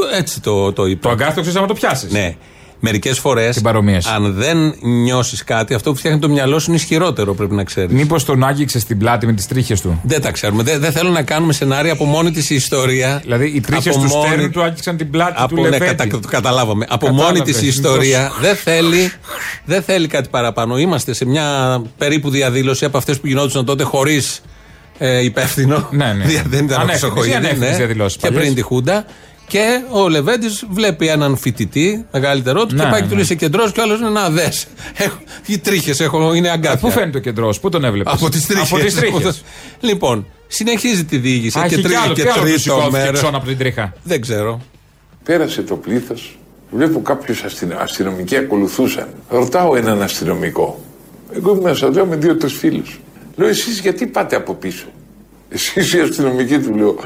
το- έτσι το, το είπε.
Το αγκάθι το ξέρεις άμα το πιάσεις.
Ναι. Μερικές φορές,
Την παρομοίαση.
αν δεν νιώσεις κάτι, αυτό που φτιάχνει το μυαλό σου είναι ισχυρότερο, πρέπει να ξέρεις.
Μήπως τον άγγιξες στην πλάτη με τις τρίχες του;
Δεν τα ξέρουμε. Δεν, δεν θέλω να κάνουμε σενάρια από μόνη της η ιστορία.
Δηλαδή οι τρίχες
Από
του
μόνη-
στέρνου του άγγιξαν την πλάτη
Από,
του
ναι,
Λεβέντη.
κατα, το καταλάβαμε. Από
Κατάλαβες,
μόνη της η
είναι
ιστορία δεν θέλει, δεν θέλει κάτι παραπάνω. Είμαστε σε μια περίπου διαδήλωση από αυτές που γινόντουσαν τότε χωρίς ε, υπεύθυνο.
Ναι, ναι.
Δια- δεν ήταν
Ανεύθυνες ή
χρυσοχοίδη,
ανεύθυνες διαδηλώσεις
Και
παλιές.
πριν τη Χούντα. Και ο Λεβέντης βλέπει έναν φοιτητή μεγαλύτερό του
Ναι,
και πάει
ναι,
και του λέει
ναι.
είσαι κεντρός και ο άλλος είναι να δες. Οι τρίχες έχω, είναι αγκάθια.
Πού φαίνεται ο κεντρός, πού τον έβλεπες;
Από τις τρίχες.
Από τις τρίχες.
Λοιπόν, Συνεχίζει τη διοίκηση.
Α,
και
έχει κι
τρίτο
άλλο,
και
τι άλλο του
τρίτο
σηκώθηκε
μέρος.
ξόν από την τρίχα.
Δεν ξέρω.
Πέρασε το πλήθος. Βλέπω κάποιου αστυνομικοί ακολουθούσαν. Ρωτάω έναν αστυνομικό. Εγώ ήμουν μέσα λέω με δύο-τρεις φίλους. Λέω εσείς γιατί πάτε από πίσω; Εσείς οι αστυνομικοί του λέω.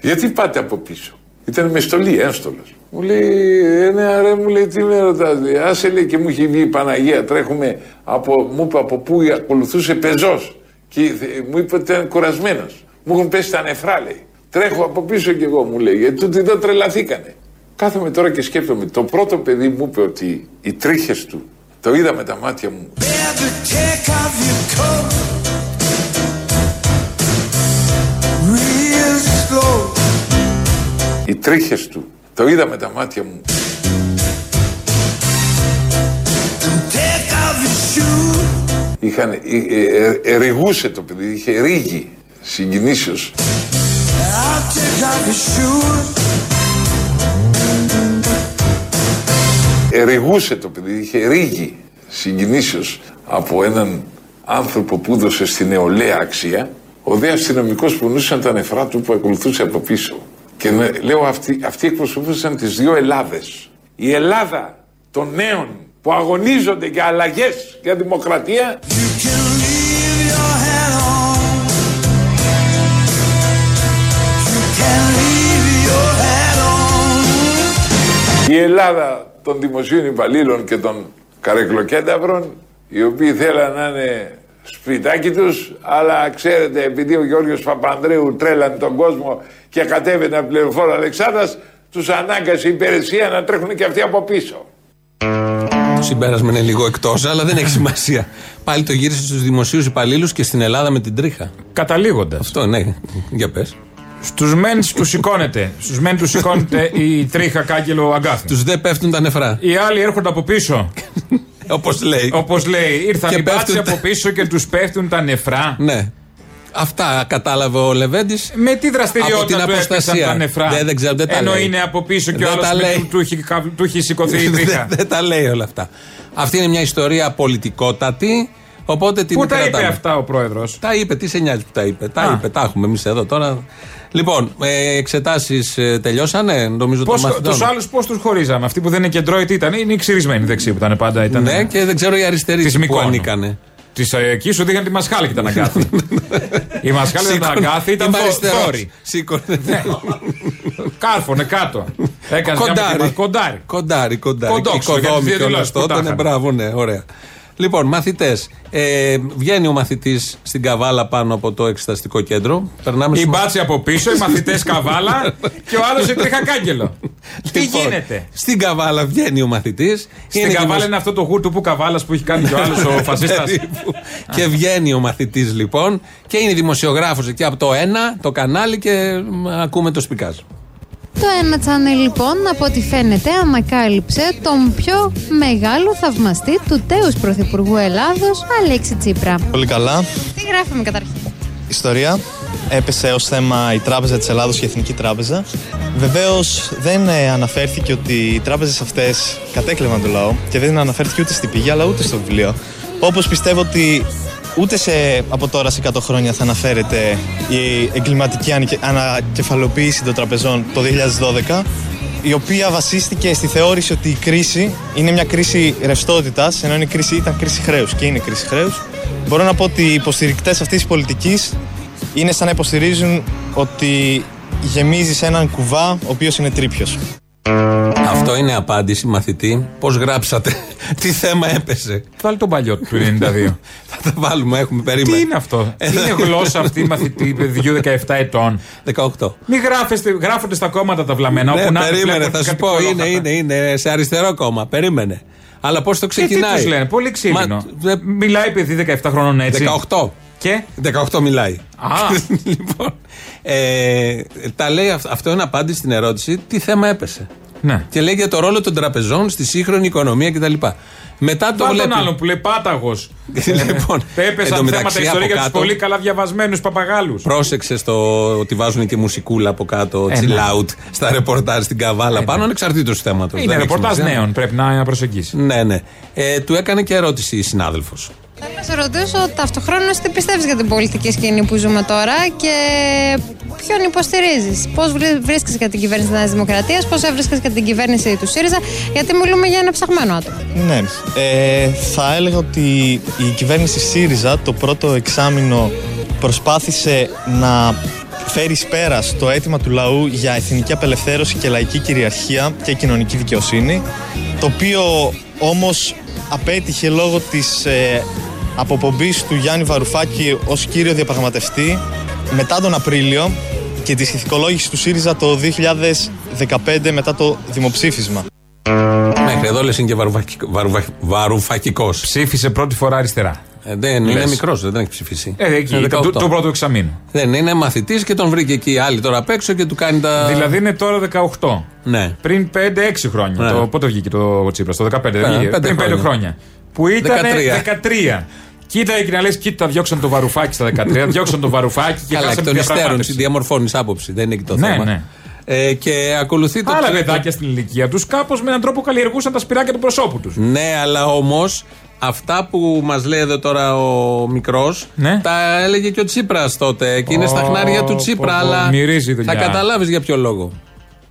Γιατί πάτε από πίσω; Ήταν με στολή, ένστολο. Μου λέει, ε, ναι, αρέ, μου λέει, τι με ρωτάς. λέει. Άσε λέει και μου έχει βγει η Παναγία. Τρέχουμε από, μου είπε από πού ακολουθούσε πεζός. Και θε- μου είπε ότι ήταν κουρασμένος. Μου έχουν πέσει τα νεφρά, λέει. Τρέχω από πίσω κι εγώ, μου λέει, γιατί τούτοι εδώ τρελαθήκανε. Κάθομαι τώρα και σκέφτομαι. Το πρώτο παιδί μου είπε ότι οι τρίχες του, το είδα με τα μάτια μου, οι τρίχες του, το είδα με τα μάτια μου, είχαν, ε, ε, ε, ρηγούσε το παιδί, είχε ρίγη συγκινήσεως. Ερηγούσε το παιδί, είχε ρίγη συγκινήσεως από έναν άνθρωπο που έδωσε στην νεολαία αξία. Ο δε αστυνομικός που νούσαν τα νεφρά του που ακολουθούσε από πίσω. Και με- λέω αυτοί, αυτοί εκπροσωπούσαν τις δύο Ελλάδες. Η Ελλάδα των νέων που αγωνίζονται για αλλαγές, για δημοκρατία. Η Ελλάδα των δημοσίων υπαλλήλων και των καρεκλοκένταυρων, οι οποίοι θέλαν να είναι σπιτάκι τους, αλλά ξέρετε, επειδή ο Γιώργος Παπανδρέου τρέλανε τον κόσμο και κατέβαινε από πληροφόρο Αλεξάνδρας, τους ανάγκασε η υπηρεσία να τρέχουν και αυτοί από πίσω.
Το συμπέρασμα είναι λίγο εκτός, αλλά δεν έχει σημασία. Πάλι το γύρισε στους δημοσίους υπαλλήλους και στην Ελλάδα με την τρίχα.
Καταλήγοντας.
Αυτό ναι, για πες.
Στους μεν τους σηκώνεται. Στους μεν τους σηκώνεται η τρίχα κάγκελο αγκάθι.
Τους δε πέφτουν τα νεφρά.
Οι άλλοι έρχονται από πίσω.
Όπως λέει.
Όπως λέει, ήρθαν
Και
οι μπάτσοι
πέφτουν τα-
από πίσω και τους πέφτουν τα νεφρά.
Ναι. Αυτά κατάλαβε ο Λεβέντης.
Με τι δραστηριότητα
Από την
του έπεσαν
αποστασία.
τα νεφρά;
Δεν- δεν ξέρω, δεν τα
Ενώ
λέει.
είναι από πίσω και ο
Δεν
άλλος
τα λέει.
του, έχει κα- του έχει σηκωθεί η τρίχα.
δεν, δεν τα λέει όλα αυτά. Αυτή είναι μια ιστορία πολιτικότατη. Οπότε την
Πού τα είπε
κρατάμε.
αυτά ο πρόεδρος;
Τα είπε, τι σε νοιάζει που τα είπε. Τα
Α.
είπε, τα έχουμε εμείς εδώ τώρα. Λοιπόν, ε, εξετάσεις τελειώσανε, νομίζω το μαθητών.
Τους άλλους πώς τους χωρίζαμε. Αυτοί που δεν είναι κεντρώοι τι ήταν. Είναι οι ξυρισμένοι δεξιοί που ήταν πάντα. Ήταν,
Ναι, και δεν ξέρω οι αριστεροί
Της
που
Μυκόνου.
ανήκανε.
Της εκεί σου δείχναν τη μασχάλη και ήταν αγκάθι. η μασχάλη ήταν
Σήκωνε-
αγκάθι, ήταν
είμαι
θο-
αριστερός.
θόρυ.
Σήκωνε.
Κάρφωνε κάτω. Έκανες μια
Κοντάρι.
μαθημα- Κοντάρι.
Κοντάρι, κοντάρι.
Κοντόξο, για
Οικοδόμη
τις
και όλα
διαδηλώσεις
αυτό.
που τα
Ήταν
είχαν.
μπράβο, ναι, ωραία. Λοιπόν, μαθητές. Ε, βγαίνει ο μαθητής στην καβάλα πάνω από το εξεταστικό κέντρο. Περνάμε
Οι
στο-
μπάτσοι από πίσω, οι μαθητές καβάλα και ο άλλος η τρίχα κάγκελο. Τι
Λοιπόν,
γίνεται;
Στην καβάλα βγαίνει ο μαθητής.
Στην καβάλα είναι αυτό το γούρ που καβάλας που έχει κάνει και ο άλλος ο φασίστας;
και βγαίνει ο μαθητής λοιπόν και είναι δημοσιογράφος εκεί από το ένα το κανάλι και μ, ακούμε το σπικάζ.
Το ένα channel λοιπόν από ό,τι φαίνεται ανακάλυψε τον πιο μεγάλο θαυμαστή του τέους Πρωθυπουργού Ελλάδος Αλέξη Τσίπρα.
Πολύ καλά.
Τι γράφουμε καταρχήν;
Ιστορία. Έπεσε ως θέμα η Τράπεζα της Ελλάδος και η Εθνική Τράπεζα. Βεβαίως δεν ε, αναφέρθηκε ότι οι τράπεζες αυτές κατέκλευαν το λαό και δεν αναφέρθηκε ούτε στην πηγή αλλά ούτε στο βιβλίο. Όπως πιστεύω ότι ούτε σε, από τώρα σε 100 χρόνια θα αναφέρεται η εγκληματική ανικε- ανακεφαλοποίηση των τραπεζών το 2012 η οποία βασίστηκε στη θεώρηση ότι η κρίση είναι μια κρίση ρευστότητας, ενώ η κρίση ήταν κρίση χρέους και είναι κρίση χρέους. Μπορώ να πω ότι οι υποστηρικτές αυτής της πολιτικής είναι σαν να υποστηρίζουν ότι γεμίζεις έναν κουβά ο οποίος είναι τρίπιος.
Αυτό είναι απάντηση μαθητή. Πώς γράψατε, τι θέμα έπεσε.
Βάλει τον παλιό του 92.
Θα τα βάλουμε, έχουμε περίμενο.
Τι είναι αυτό, Τι είναι γλώσσα αυτή μαθητή παιδιού 17 ετών;
18.
Μην γράφεστε, γράφονται στα κόμματα τα βλαμμένα.
Ναι,
όπου να είναι,
περίμενε,
βλέπω
θα σου
κάτι
πω. Είναι,
κολόχαρτα.
είναι, είναι σε αριστερό κόμμα. Περίμενε. Αλλά πώς το
Και τι
ξεκινάει;
του λένε, πολύ ξύλινο.
Μα, δε-
Μιλάει παιδί 17 χρονών έτσι.
18.
Και;
18 μιλάει.
Α.
λοιπόν, ε, τα λέει, αυ- αυτό είναι απάντηση στην ερώτηση τι θέμα έπεσε.
Ναι.
Και λέει για το ρόλο των τραπεζών στη σύγχρονη οικονομία κτλ. Μετά το
Βάλ τον
βλέπει.
άλλον που λέει πάταγος.
λοιπόν,
Έπεσαν θέματα ιστορία τους πολύ καλά διαβασμένους παπαγάλους.
Πρόσεξε στο ότι βάζουν και μουσικούλα από κάτω,
Ε,
chill
ναι.
out, στα ρεπορτάζ στην καβάλα πάνω, ανεξαρτήτως του θέματος.
Είναι ρεπορτάζ νέων, πρέπει να προσεγγίσεις.
Ναι, ναι. Ε, του έκανε και ερώτηση η συνάδελφος.
Θέλω να σε ρωτήσω ταυτοχρόνως τι πιστεύεις για την πολιτική σκηνή που ζούμε τώρα και ποιον υποστηρίζεις. Πώς βρίσκεσαι για την κυβέρνηση της Νέας Δημοκρατίας, πώς έβρισκες για την κυβέρνηση του ΣΥΡΙΖΑ, γιατί μιλούμε για ένα ψαχμένο άτομο.
Ναι, ε, θα έλεγα ότι η κυβέρνηση ΣΥΡΙΖΑ το πρώτο εξάμεινο προσπάθησε να φέρει εις πέρας το αίτημα του λαού για εθνική απελευθέρωση και λαϊκή κυριαρχία και κοινωνική δικαιοσύνη, το οποίο όμως απέτυχε λόγω της ε, αποπομπής του Γιάννη Βαρουφάκη ως κύριο διαπραγματευτή μετά τον Απρίλιο και της ηθικολόγησης του ΣΥΡΙΖΑ το 2015 μετά το δημοψήφισμα.
Μέχρι εδώ λες είναι και βαρουφακικός.
Ψήφισε πρώτη φορά αριστερά.
Ε, δεν είναι
Λες.
μικρός, δεν έχει ψηφίσει.
Ε, εκεί,
Είναι
το,
18.
το πρώτο εξαμήνου.
Δεν είναι μαθητής και τον βρήκε εκεί άλλοι τώρα απ' έξω και του κάνει τα.
Δηλαδή είναι τώρα 18.
Ναι.
Πριν 5-6 χρόνια.
Ναι.
Το, πότε βγήκε το Τσίπρας, το 15 δεν
Ε,
βγήκε.
πέντε
Πριν 5
χρόνια.
χρόνια. Που ήταν 13.
13.
Κοίτα εκεί να λες, κοίτα, διώξαν το βαρουφάκι στα 13, διώξαν το βαρουφάκι και
Καλά, εκ
χάσαμε
των
τη
υστέρων
διαπραγμάτευση.
διαμορφώνει άποψη. Δεν είναι εκεί το
Ναι,
θέμα.
ναι.
Ε, και ακολουθεί το.
Άλλα
το-
παιδάκια στην ηλικία τους κάπως με έναν τρόπο καλλιεργούσαν τα σπυράκια του προσώπου τους.
Ναι, αλλά όμως αυτά που μας λέει εδώ τώρα ο μικρός
Ναι.
τα έλεγε και ο Τσίπρας τότε και είναι στα
Ω,
χνάρια του
πω,
Τσίπρα.
πω,
αλλά
μυρίζει η δουλειά.
θα καταλάβεις για ποιο λόγο.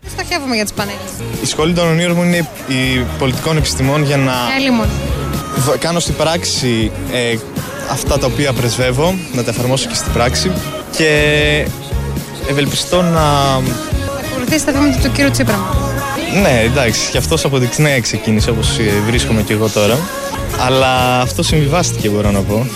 Στοχεύουμε για τις πανέλε.
Η σχολή των ονείρων μου είναι η πολιτικών επιστημών για να
Καλή μόνο.
β- κάνω στην πράξη ε, αυτά τα οποία πρεσβεύω, να τα εφαρμόσω και στην πράξη και ευελπιστώ να...
Ακολουθήσει τα βήματα του κύριου Τσίπρα.
Ναι, εντάξει, και αυτός από τη νέα ξεκίνησε όπως ε, βρίσκομαι και εγώ τώρα. Αλλά αυτό συμβιβάστηκε μπορώ να πω.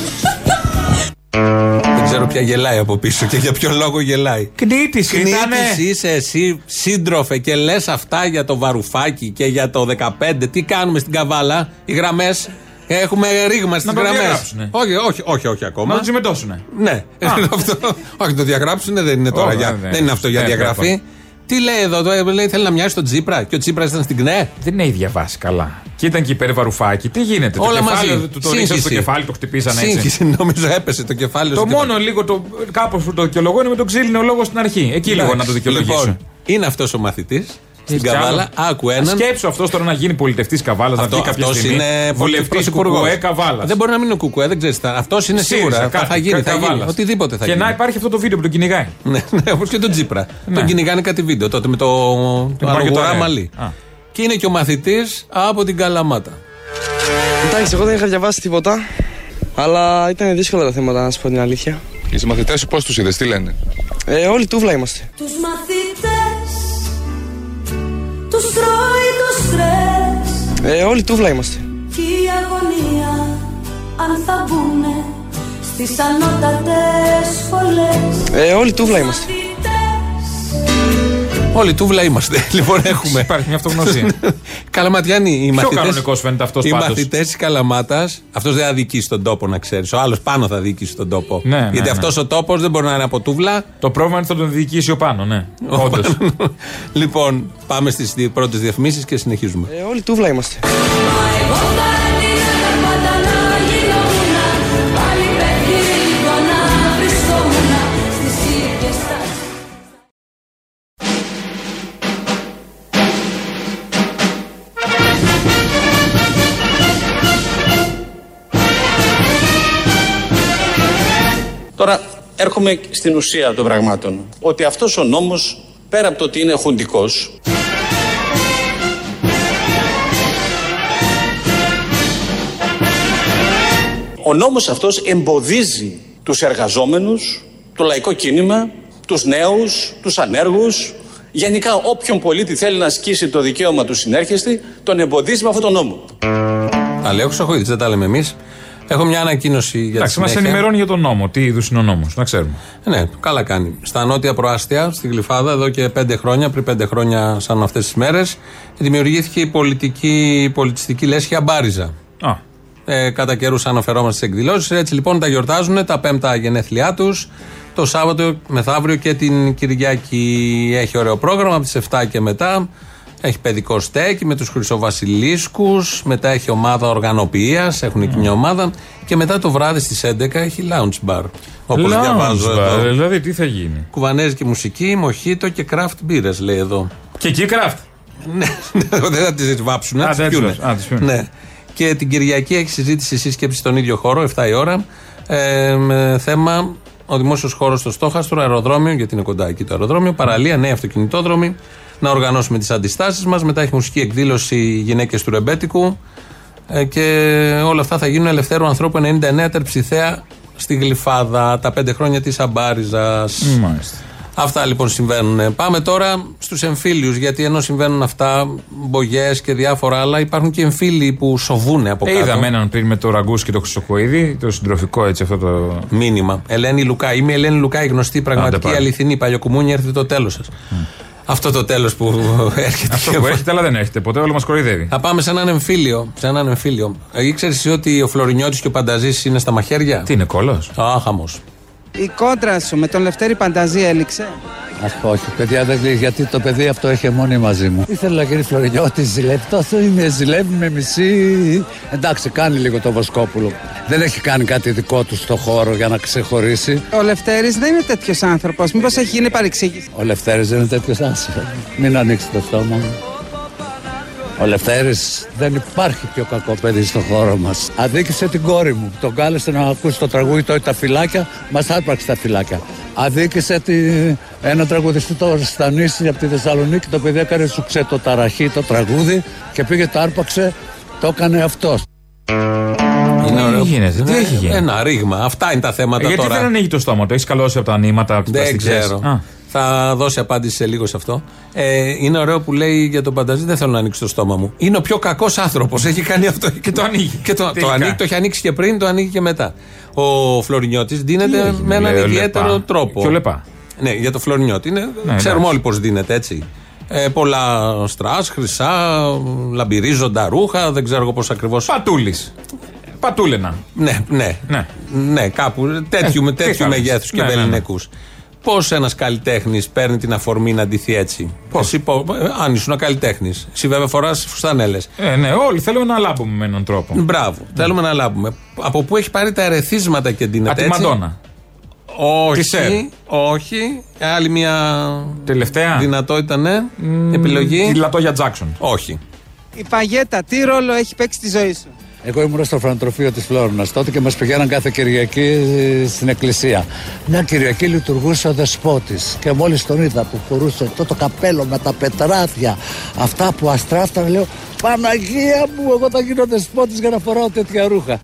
Δεν ξέρω ποια γελάει από πίσω και για ποιο λόγο γελάει.
Κνήτης ήτανε.
Κνήτης είσαι εσύ σύντροφε και λες αυτά για το βαρουφάκι και για το 15. Τι κάνουμε στην καβάλα, οι γραμμές; Έχουμε ρήγμα στις
το
γραμμές.
διαγράψουνε.
Όχι, όχι, όχι, όχι ακόμα.
Να του συμμετώσουν.
Ναι. αυτό, όχι, το διαγράψουν δεν είναι τώρα.
Όχι,
για,
δεν-
δεν είναι αυτό για
δεν
διαγραφή.
Πρέπει.
Τι λέει εδώ, το, λέει, θέλει να μοιάσει τον Τσίπρα και ο Τσίπρας ήταν στην ΚΝΕ;
Δεν έχει διαβάσει καλά. Και ήταν και υπέρ βαρουφάκι. Τι γίνεται,
Όλα
το κεφάλι
μαζί.
του το ρίξαν στο
Σύγχυση.
κεφάλι, το χτυπήσανε έτσι;
Σύγχυση, νομίζω έπεσε το κεφάλι
Το
στο κεφάλι.
μόνο λίγο το κάπως που το δικαιολογώ είναι με τον ξύλινο λόγο στην αρχή. Εκεί λίγο να το δικαιολογήσω.
Λοιπόν, είναι αυτός ο μαθητής στην
Κι άλλο.
Καβάλα. Άκου έναν.
Σκέψου αυτό τώρα να γίνει πολιτευτής Καβάλας, να
Αυτό
βγει κάποια
αυτός
στιγμή.
είναι
βουλευτής
πρωθυπουργός.
Κουκουέ Καβάλας.
Δεν μπορεί να μην είναι ο Κουκουέ, δεν ξέρεις. Αυτός είναι σίγουρα. Θα, θα γίνει, θα γίνει. Οτιδήποτε θα
και
γίνει.
να υπάρχει αυτό το βίντεο που τον κυνηγάει.
Ναι, ναι όπως και τον Τσίπρα.
Ναι.
Τον κυνηγάνε κάτι βίντεο τότε με το, το
πάει και το
αργουρά
ρεύμα.
μαλλί.
Α.
Και είναι και ο μαθητής από την Καλαμάτα.
Εντάξει, εγώ δεν είχα διαβάσει τίποτα. Αλλά ήταν δύσκολα τα θέματα, να σου πω την αλήθεια.
Οι μαθητές σου πώς τους είδες, τι λένε;
Ε, όλοι τούβλα είμαστε.
Τους μαθητές Τους τρώει το στρες
Ε, όλοι τούβλα είμαστε.
Κι η αγωνία Αν θα μπουνε Στις ανώτατες σχολές
Ε, όλοι τούβλα είμαστε.
Όλοι τούβλα είμαστε. Λοιπόν, έχουμε.
Υπάρχει μια αυτογνωσία.
Καλαματιάνοι, οι
Πιο
μαθητέ.
κανονικός φαίνεται αυτός
Οι
πάντως.
μαθητές τη Καλαμάτας, αυτός δεν θα διοικήσει τον τόπο, να ξέρεις. Ο άλλος πάνω θα διοικήσει τον τόπο.
Ναι, ναι,
Γιατί
ναι.
αυτός ο τόπος δεν μπορεί να είναι από τούβλα.
Το πρόβλημα είναι ότι θα τον διοικήσει ο πάνω, ναι. Όντως.
λοιπόν, πάμε στις πρώτες διαφημίσεις και συνεχίζουμε.
Ε, όλοι τούβλα είμαστε.
Έρχομαι στην ουσία των πραγμάτων. Ότι αυτός ο νόμος, πέρα από το ότι είναι χουντικός, ο νόμος αυτός εμποδίζει τους εργαζόμενους, το λαϊκό κίνημα, τους νέους, τους ανέργους, γενικά όποιον πολίτη θέλει να ασκήσει το δικαίωμα του συνέρχεστη, τον εμποδίζει με αυτόν τον νόμο.
Τα λέει ο Χρυσοχοίδη, δεν τα λέμε εμείς. Έχω μια ανακοίνωση για τη
Εντάξει, μας
συνέχεια.
ενημερώνει για τον νόμο. Τι είδους είναι ο νόμος, να ξέρουμε.
Ναι, καλά κάνει. Στα νότια προάστια, στη Γλυφάδα, εδώ και πέντε χρόνια, πριν πέντε χρόνια, σαν αυτές τις μέρες, δημιουργήθηκε η πολιτική, η πολιτιστική λέσχη Μπάριζα.
Α.
Ε, κατά καιρούς αναφερόμαστε στις εκδηλώσεις. Έτσι λοιπόν τα γιορτάζουν τα πέμπτα γενέθλιά τους. Το Σάββατο μεθαύριο και την Κυριακή έχει ωραίο πρόγραμμα από τις 7 και μετά. Έχει παιδικό στέκι με τους Χρυσοβασιλίσκους. Μετά έχει ομάδα οργανωπία. Έχουν εκεί μια ομάδα. Και μετά το βράδυ στις 11 έχει lounge bar. Όπως
Lounge
διαβάζω
bar,
εδώ.
Δηλαδή τι θα γίνει;
Κουβανέζικη μουσική, μοχίτο και craft μπύρε, λέει εδώ.
Και εκεί craft;
Ναι, δεν θα τις βάψουν,
Α,
θα τις
δεν
πιούνε.
τις- α, τις πιούνε.
Ναι. Και την Κυριακή έχει συζήτηση σύσκεψη στον ίδιο χώρο, 7 η ώρα, ε, με θέμα ο δημόσιος χώρος στο Στόχαστρο, αεροδρόμιο, γιατί είναι κοντά εκεί το αεροδρόμιο, παραλία, νέοι αυτοκινητόδρομοι, να οργανώσουμε τις αντιστάσεις μας. Μετά έχει μουσική εκδήλωση Γυναίκες του Ρεμπέτικου. Ε, και όλα αυτά θα γίνουν ελευθέρου ανθρώπου 99 τερψιθέα στη Γλυφάδα, τα πέντε χρόνια της Αμπάριζας.
Μάλιστα.
Αυτά λοιπόν συμβαίνουν. Πάμε τώρα στους εμφύλιους, γιατί ενώ συμβαίνουν αυτά, μπογιές και διάφορα άλλα, υπάρχουν και εμφύλοι που σοβούν από
Ε,
κάτω.
είδαμε έναν πριν με το ραγκούς και το χρυσοκοίδι, το συντροφικό έτσι αυτό το.
Μήνυμα. Ελένη Λουκά. Είμαι η Ελένη Λουκά, η γνωστή πραγματική
πάλι.
αληθινή παλιοκουμούνια. Έρχεται το τέλος σας. Αυτό το τέλος που έρχεται.
Αυτό
και
που έρχεται, αλλά δεν έρχεται ποτέ, όλο μας κοροϊδεύει.
Θα πάμε σε έναν εμφύλιο. Σε έναν εμφύλιο. Ε, Ήξερες εσύ ότι ο Φλωρινιώτης και ο Πανταζής είναι στα μαχαίρια;
Τι είναι κόλος;
Α, χαμό.
Η κόντρα σου με τον Λευτέρη Πανταζή έληξε.
Α όχι, παιδιά, δεν λέει, γιατί το παιδί αυτό έχει μόνη μαζί μου. Ήθελα να γίνει Φλωρινιώτη, ζηλεύει. Τόσο είναι, ζηλεύει με μισή. Εντάξει, κάνει λίγο το Βοσκόπουλο. Δεν έχει κάνει κάτι δικό του στο χώρο για να ξεχωρίσει.
Ο Λευτέρης δεν είναι τέτοιος άνθρωπος. Μήπως έχει γίνει παρεξήγηση;
Ο Λευτέρης δεν είναι τέτοιος άνθρωπος. Μην ανοίξει το στόμα μου. Ο Λευτέρης δεν υπάρχει πιο κακό παιδί στο χώρο μας. Αδίκησε την κόρη μου. Τον κάλεσε να ακούσει το τραγούδι το τα φυλάκια. Μας άρπαξε τα φυλάκια. Αδίκησε τη... ένα τραγουδιστή το Στανίση από τη Θεσσαλονίκη. Το παιδί έκανε σου το ταραχή το τραγούδι και πήγε το άρπαξε. Το έκανε αυτός.
Είναι ωραίο.
γίνεται, τι
Ναι,
έχει γίνει;
Ένα ρήγμα. Αυτά είναι τα θέματα
Ε, γιατί
τώρα.
δεν ανοίγει το στόμα του, έχεις καλώσει από τα νήματα, από τι
Δεν ξέρω.
Α.
Θα δώσει απάντηση σε λίγο σε αυτό. Ε, είναι ωραίο που λέει για τον Πανταζή: Δεν θέλω να ανοίξει το στόμα μου. Είναι ο πιο κακός άνθρωπος. Έχει κάνει αυτό.
Και το ανοίγει.
Και το, το,
Τελικά.
ανοίγει, το έχει ανοίξει και πριν, το ανοίγει και μετά. Ο Φλωρινιώτης δίνεται
έγινε,
με έναν
λέει ο
ιδιαίτερο
Λεπά.
τρόπο.
Και ο Λεπά.
Ναι, για το Φλωρινιώτη. Είναι,
Ναι,
ξέρουμε
εντάξει.
όλοι πώς δίνεται έτσι. Ε, πολλά στράς, χρυσά, λαμπυρίζοντα ρούχα, δεν ξέρω εγώ πώς ακριβώς.
Πατούλης. Πατούλενα.
Ναι, ναι.
Ναι.
Ναι, κάπου τέτοιου,
Ε,
τέτοιου
τι κάνεις.
μεγέθους και
Ναι, ναι, ναι.
Βεληνικού. Πώς ένας καλλιτέχνης παίρνει την αφορμή να ντυθεί έτσι; Πώς; Αν ήσουν καλλιτέχνης. Εσύ βέβαια φοράς φουστανέλες.
Ε, ναι, όλοι θέλουμε να λάβουμε με έναν τρόπο.
Μπράβο. Θέλουμε να λάβουμε. Από πού έχει πάρει τα ερεθίσματα και ντύνεται
Από τη
έτσι;
Μαντόνα.
Όχι.
Τη Σερ.
Όχι. Άλλη μια
Τελευταία.
δυνατότητα, ναι. Επιλογή.
Τη Λατόγια Τζάξον.
Όχι.
Η παγέτα, τι ρόλο έχει παίξει στη ζωή σου;
Εγώ ήμουν στο φροντοτροφείο της Φλόρινα τότε και μας πηγαίναν κάθε Κυριακή στην εκκλησία. Μια Κυριακή λειτουργούσε ο δεσπότης και μόλις τον είδα που φορούσε αυτό το καπέλο με τα πετράδια, αυτά που αστράφταν, λέω Παναγία μου, εγώ θα γίνω δεσπότης για να φοράω τέτοια ρούχα.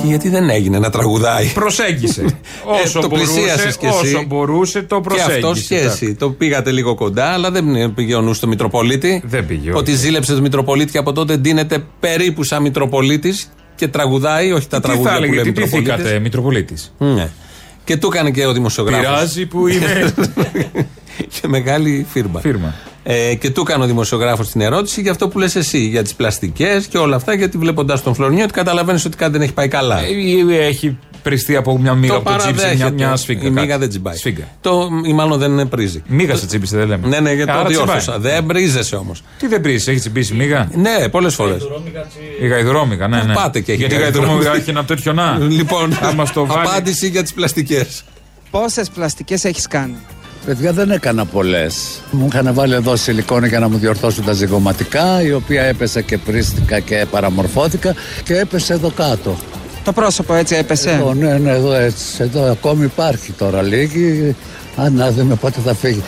Και γιατί δεν έγινε να τραγουδάει;
Προσέγγισε. Όσο
Ε, το
μπορούσε,
πλησίασες κι εσύ.
όσο μπορούσε, το
Και
προσέγγισε.
αυτό και εσύ. Το πήγατε λίγο κοντά, αλλά δεν πήγε ο νου στο Μητροπολίτη.
Δεν πήγε, όχι.
Ότι ζήλεψες το Μητροπολίτη και από τότε ντύνεται περίπου σαν Μητροπολίτης και τραγουδάει, όχι τα
Τι θα
τραγούδια που
έλεγε,
λέει
τι
Μητροπολίτης.
τύχατε, Μητροπολίτης;
Ναι. Και του έκανε και ο δημοσιογράφος.
Πειράζει που είναι.
και μεγάλη φίρμα.
Φίρμα.
Ε, και του έκανε ο δημοσιογράφο την ερώτηση για αυτό που λες εσύ, για τις πλαστικές και όλα αυτά. Γιατί βλέποντα τον Φλωρινιό, ότι καταλαβαίνεις ότι κάτι δεν έχει πάει καλά.
Ε, Έχει πριστεί από μια μύγα
το
από το τσίψι, μια,
παραδέχεται.
μια σφίγγα.
Η μίγα
κάτι.
δεν τσιμπάει.
Σφίγγα.
Το, ή μάλλον δεν πρίζει.
Μίγα σε τσίπησε, δεν λέμε.
Ναι, ναι, γιατί
Ε,
το
άρα τσιμπάει.
διόρθωσα. Δεν πρίζεσαι όμως.
Τι δεν πρίζεις, έχει τσιμπήσει μίγα.
Ναι, πολλές φορές.
Η γαϊδρόμυγα, ναι, ναι.
Πάτε και έχει
Γιατί η
γαϊδρόμυγα.
γαϊδρόμυγα έχει ένα τέτοιο να.
Λοιπόν,
Άμα στο βάλει.
απάντηση για τις πλαστικές.
Πόσες πλαστικές έχεις κάνει;
Παιδιά δεν έκανα πολλές. Μου είχαν βάλει εδώ σιλικόνη για να μου διορθώσουν τα ζυγοματικά, η οποία έπεσε και πρίστηκα και παραμορφώθηκα και έπεσε εδώ κάτω.
Το πρόσωπο έτσι έπεσε;
Εδώ, ναι, ναι, εδώ έτσι. Εδώ ακόμη υπάρχει τώρα λίγη. Αν να δούμε πότε θα φύγει.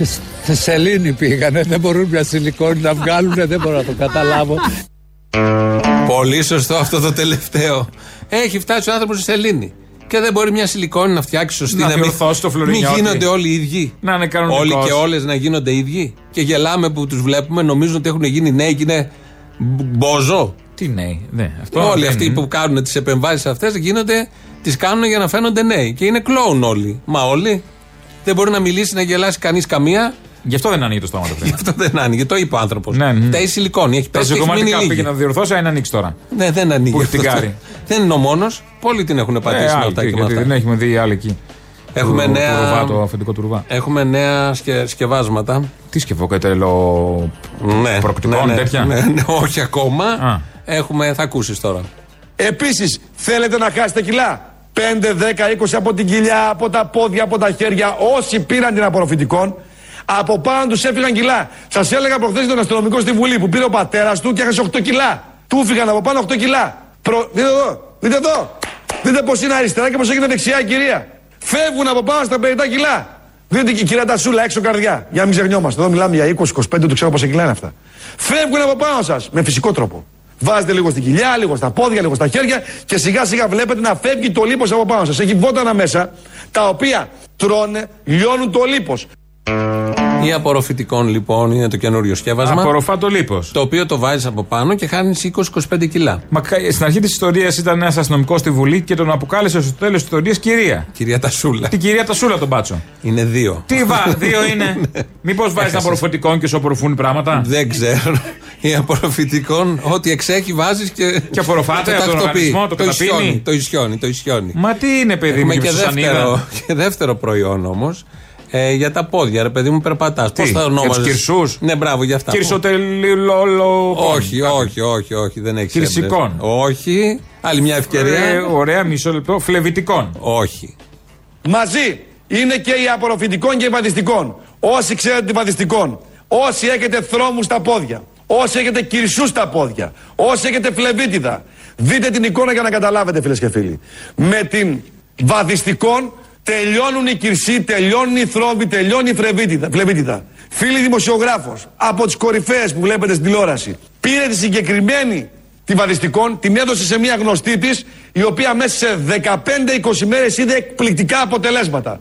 Στη Θεσσαλίνη πήγανε, δεν μπορούν μια σιλικόνη να βγάλουν, δεν μπορώ να το καταλάβω.
Πολύ σωστό αυτό το τελευταίο. Έχει φτάσει ο άνθρωπος στη Σελήνη. Και δεν μπορεί μια σιλικόνη να φτιάξει σωστή
Να
μην,
διορθώσει το
μην
Φλωρινιώτη.
γίνονται όλοι οι ίδιοι.
Να είναι κανονικός.
Όλοι και όλες να γίνονται ίδιοι. Και γελάμε που τους βλέπουμε, νομίζουν ότι έχουν γίνει νέοι και είναι μπ- μπόζο.
Τι νέοι, ναι. Αυτό
όλοι
δεν
αυτοί
είναι.
που κάνουν τις επεμβάσεις αυτές γίνονται, τις κάνουν για να φαίνονται νέοι. Και είναι κλόουν όλοι. Μα όλοι. Δεν μπορεί να μιλήσει, να γελάσει κανείς καμία.
Γι' αυτό δεν ανοίγει το στόμα του
Γι'
πριν.
αυτό δεν άνοιγε. Το είπε ο άνθρωπος.
Ναι, ναι.
Τα η σιλικόνη. Έχει
Τα
πέσει και έχει μείνει
ζυγοματικά
λίγη.
πήγε να διορθώσει, αν ανοίξει τώρα.
Ναι, δεν ανοίγει.
Που έχει
αυτό.
την κάρη.
Δεν είναι ο μόνος. Πολλοί την έχουν
Ε,
πατήσει με
άλλοι,
αυτά και με
γιατί
αυτά.
δεν έχουμε δει άλλοι εκεί.
Έχουμε
Του-
νέα-
του ρουβά, το αφεντικό του ρουβά.
Έχουμε νέα σκε, σκευάσματα.
Τι σκευοκατελο.
Ναι,
προκτικών
ναι, ναι,
τέτοια;
ναι, ναι, όχι ακόμα. Έχουμε, θα ακούσεις τώρα.
Επίσης, θέλετε να χάσετε κιλά; 5, 10, 20 από την κοιλιά, από τα πόδια, από τα χέρια. Όσοι πήραν την απορροφητικών, από πάνω τους έφυγαν κιλά. Σας έλεγα προχθέ τον αστυνομικό στη Βουλή που πήρε ο πατέρας του και έχασε 8 κιλά. Του έφυγαν από πάνω 8 κιλά. Προ... Δείτε εδώ, δείτε εδώ. Δείτε πώς είναι αριστερά και πώς έγινε δεξιά η κυρία. Φεύγουν από πάνω στα 50 κιλά. Δείτε και η κυρία Τασούλα έξω καρδιά. Για να μην ξεχνιόμαστε. Εδώ μιλάμε για 20-25, το ξέρω πόσα κιλά είναι αυτά. Φεύγουν από πάνω σας με φυσικό τρόπο. Βάζετε λίγο στην κοιλιά, λίγο στα πόδια, λίγο στα χέρια και σιγά σιγά βλέπετε να φεύγει το λίπος από πάνω σας. Έχει βότανα μέσα τα οποία τρώνε, λιώνουν το λίπος.
Η απορροφητικών λοιπόν είναι το καινούριο σκεύασμα.
Απορροφά το λίπος.
Το οποίο το βάζεις από πάνω και χάνεις 20-25 κιλά.
Μα κα- στην αρχή της ιστορίας ήταν ένας αστυνομικός στη Βουλή και τον αποκάλεσε στο τέλος της ιστορίας κυρία.
Κυρία Τασούλα.
Την κυρία Τασούλα τον μπάτσο.
Είναι δύο.
Τι βα, δύο είναι; Μήπως βάζεις
Έχασες.
ένα απορροφητικό και σου απορροφούν πράγματα;
Δεν ξέρω. Η απορροφητικών, ό,τι εξέχει βάζεις και.
Και απορροφάται
το
από τον
τακτοποιεί.
οργανισμό, το καταπίνει.
ισιώνει, το ισιώνει, το ισιώνει.
Μα τι είναι, παιδί
Έχουμε
μου,
και
και
δεύτερο, και δεύτερο προϊόν όμως. Ε, για τα πόδια, ρε παιδί μου, περπατάς. Πώς θα ονόμαζε.
για τους κυρσούς;
Ναι, μπράβο, για αυτά.
Κυρσοτελιλόλο.
Όχι, όχι, όχι, όχι, δεν έχει
Κυρσικών.
Όχι. Άλλη μια ευκαιρία.
Ε, ωραία, μισό λεπτό. Φλεβητικών.
Όχι.
Μαζί είναι και οι απορροφητικών και οι βαδιστικών. Όσοι ξέρετε βαδιστικών, όσοι έχετε θρόμους στα πόδια, όσοι έχετε κυρσούς στα πόδια, όσοι έχετε φλεβίτιδα, δείτε την εικόνα για να καταλάβετε φίλες και φίλοι. Με την βαδιστικών τελειώνουν οι κυρσοί, τελειώνουν οι θρόμβοι, τελειώνει η φλεβίτιδα. φλεβίτιδα. Φίλοι δημοσιογράφος, από τις κορυφαίες που βλέπετε στην τηλεόραση, πήρε τη συγκεκριμένη τη βαδιστικών, την έδωσε σε μια γνωστή της, η οποία μέσα σε 15-20 μέρες είδε εκπληκτικά αποτελέσματα.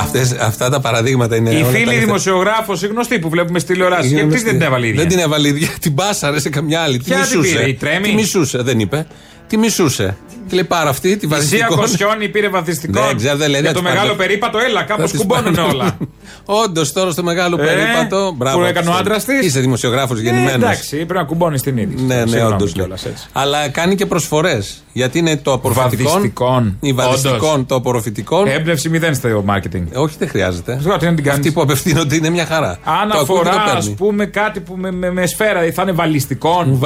Αυτές, αυτά τα παραδείγματα είναι.
Η
όλα τα
φίλη
ιδέα.
δημοσιογράφος, η γνωστή που βλέπουμε στη τηλεόραση.
Είναι
Γιατί
μες
δεν
στη-
την έβαλε η ίδια.
Δεν την έβαλε η ίδια. Την πάσαρε σε καμιά άλλη. Τη
Ποια την
μισούσε.
πήρε, η Τρέμι;
Τη μισούσε, δεν είπε. Τη μισούσε. Και λέει πάρα αυτή, τη
Η Σία
βαδιστικό.
Κοσιόνι πήρε βαθιστικό.
Δεν ξέρω, δεν λέει,
Για
δεν
το
της
μεγάλο
πάρει.
περίπατο, έλα, κάπως
Θα της
κουμπώνουν
πάρει.
όλα.
Όντως τώρα στο μεγάλο
Ε,
περίπατο. Μπράβο.
που έκανε ο
Χριστέ.
άντρας της.
Είσαι δημοσιογράφος
Ε,
γεννημένος.
Εντάξει, πρέπει να κουμπώνεις την ίδια.
Ναι, ναι,
Συγγνώμη
όντως.
κιόλας, έτσι.
Αλλά κάνει και προσφορές. Γιατί είναι το απορροφητικό.
Βαδιστικών.
Η βαδιστικών,
Όντως.
το απορροφητικό.
Έμπνευση μηδέν στο marketing.
Όχι, δεν χρειάζεται.
Ξέρω τι να την κάνεις.
Αυτοί που απευθύνονται είναι μια χαρά.
Αν
Το ακούει και το
αφορά, ας
παίρνει.
πούμε, κάτι που με, με, με σφαίρα, θα είναι βαλιστικών.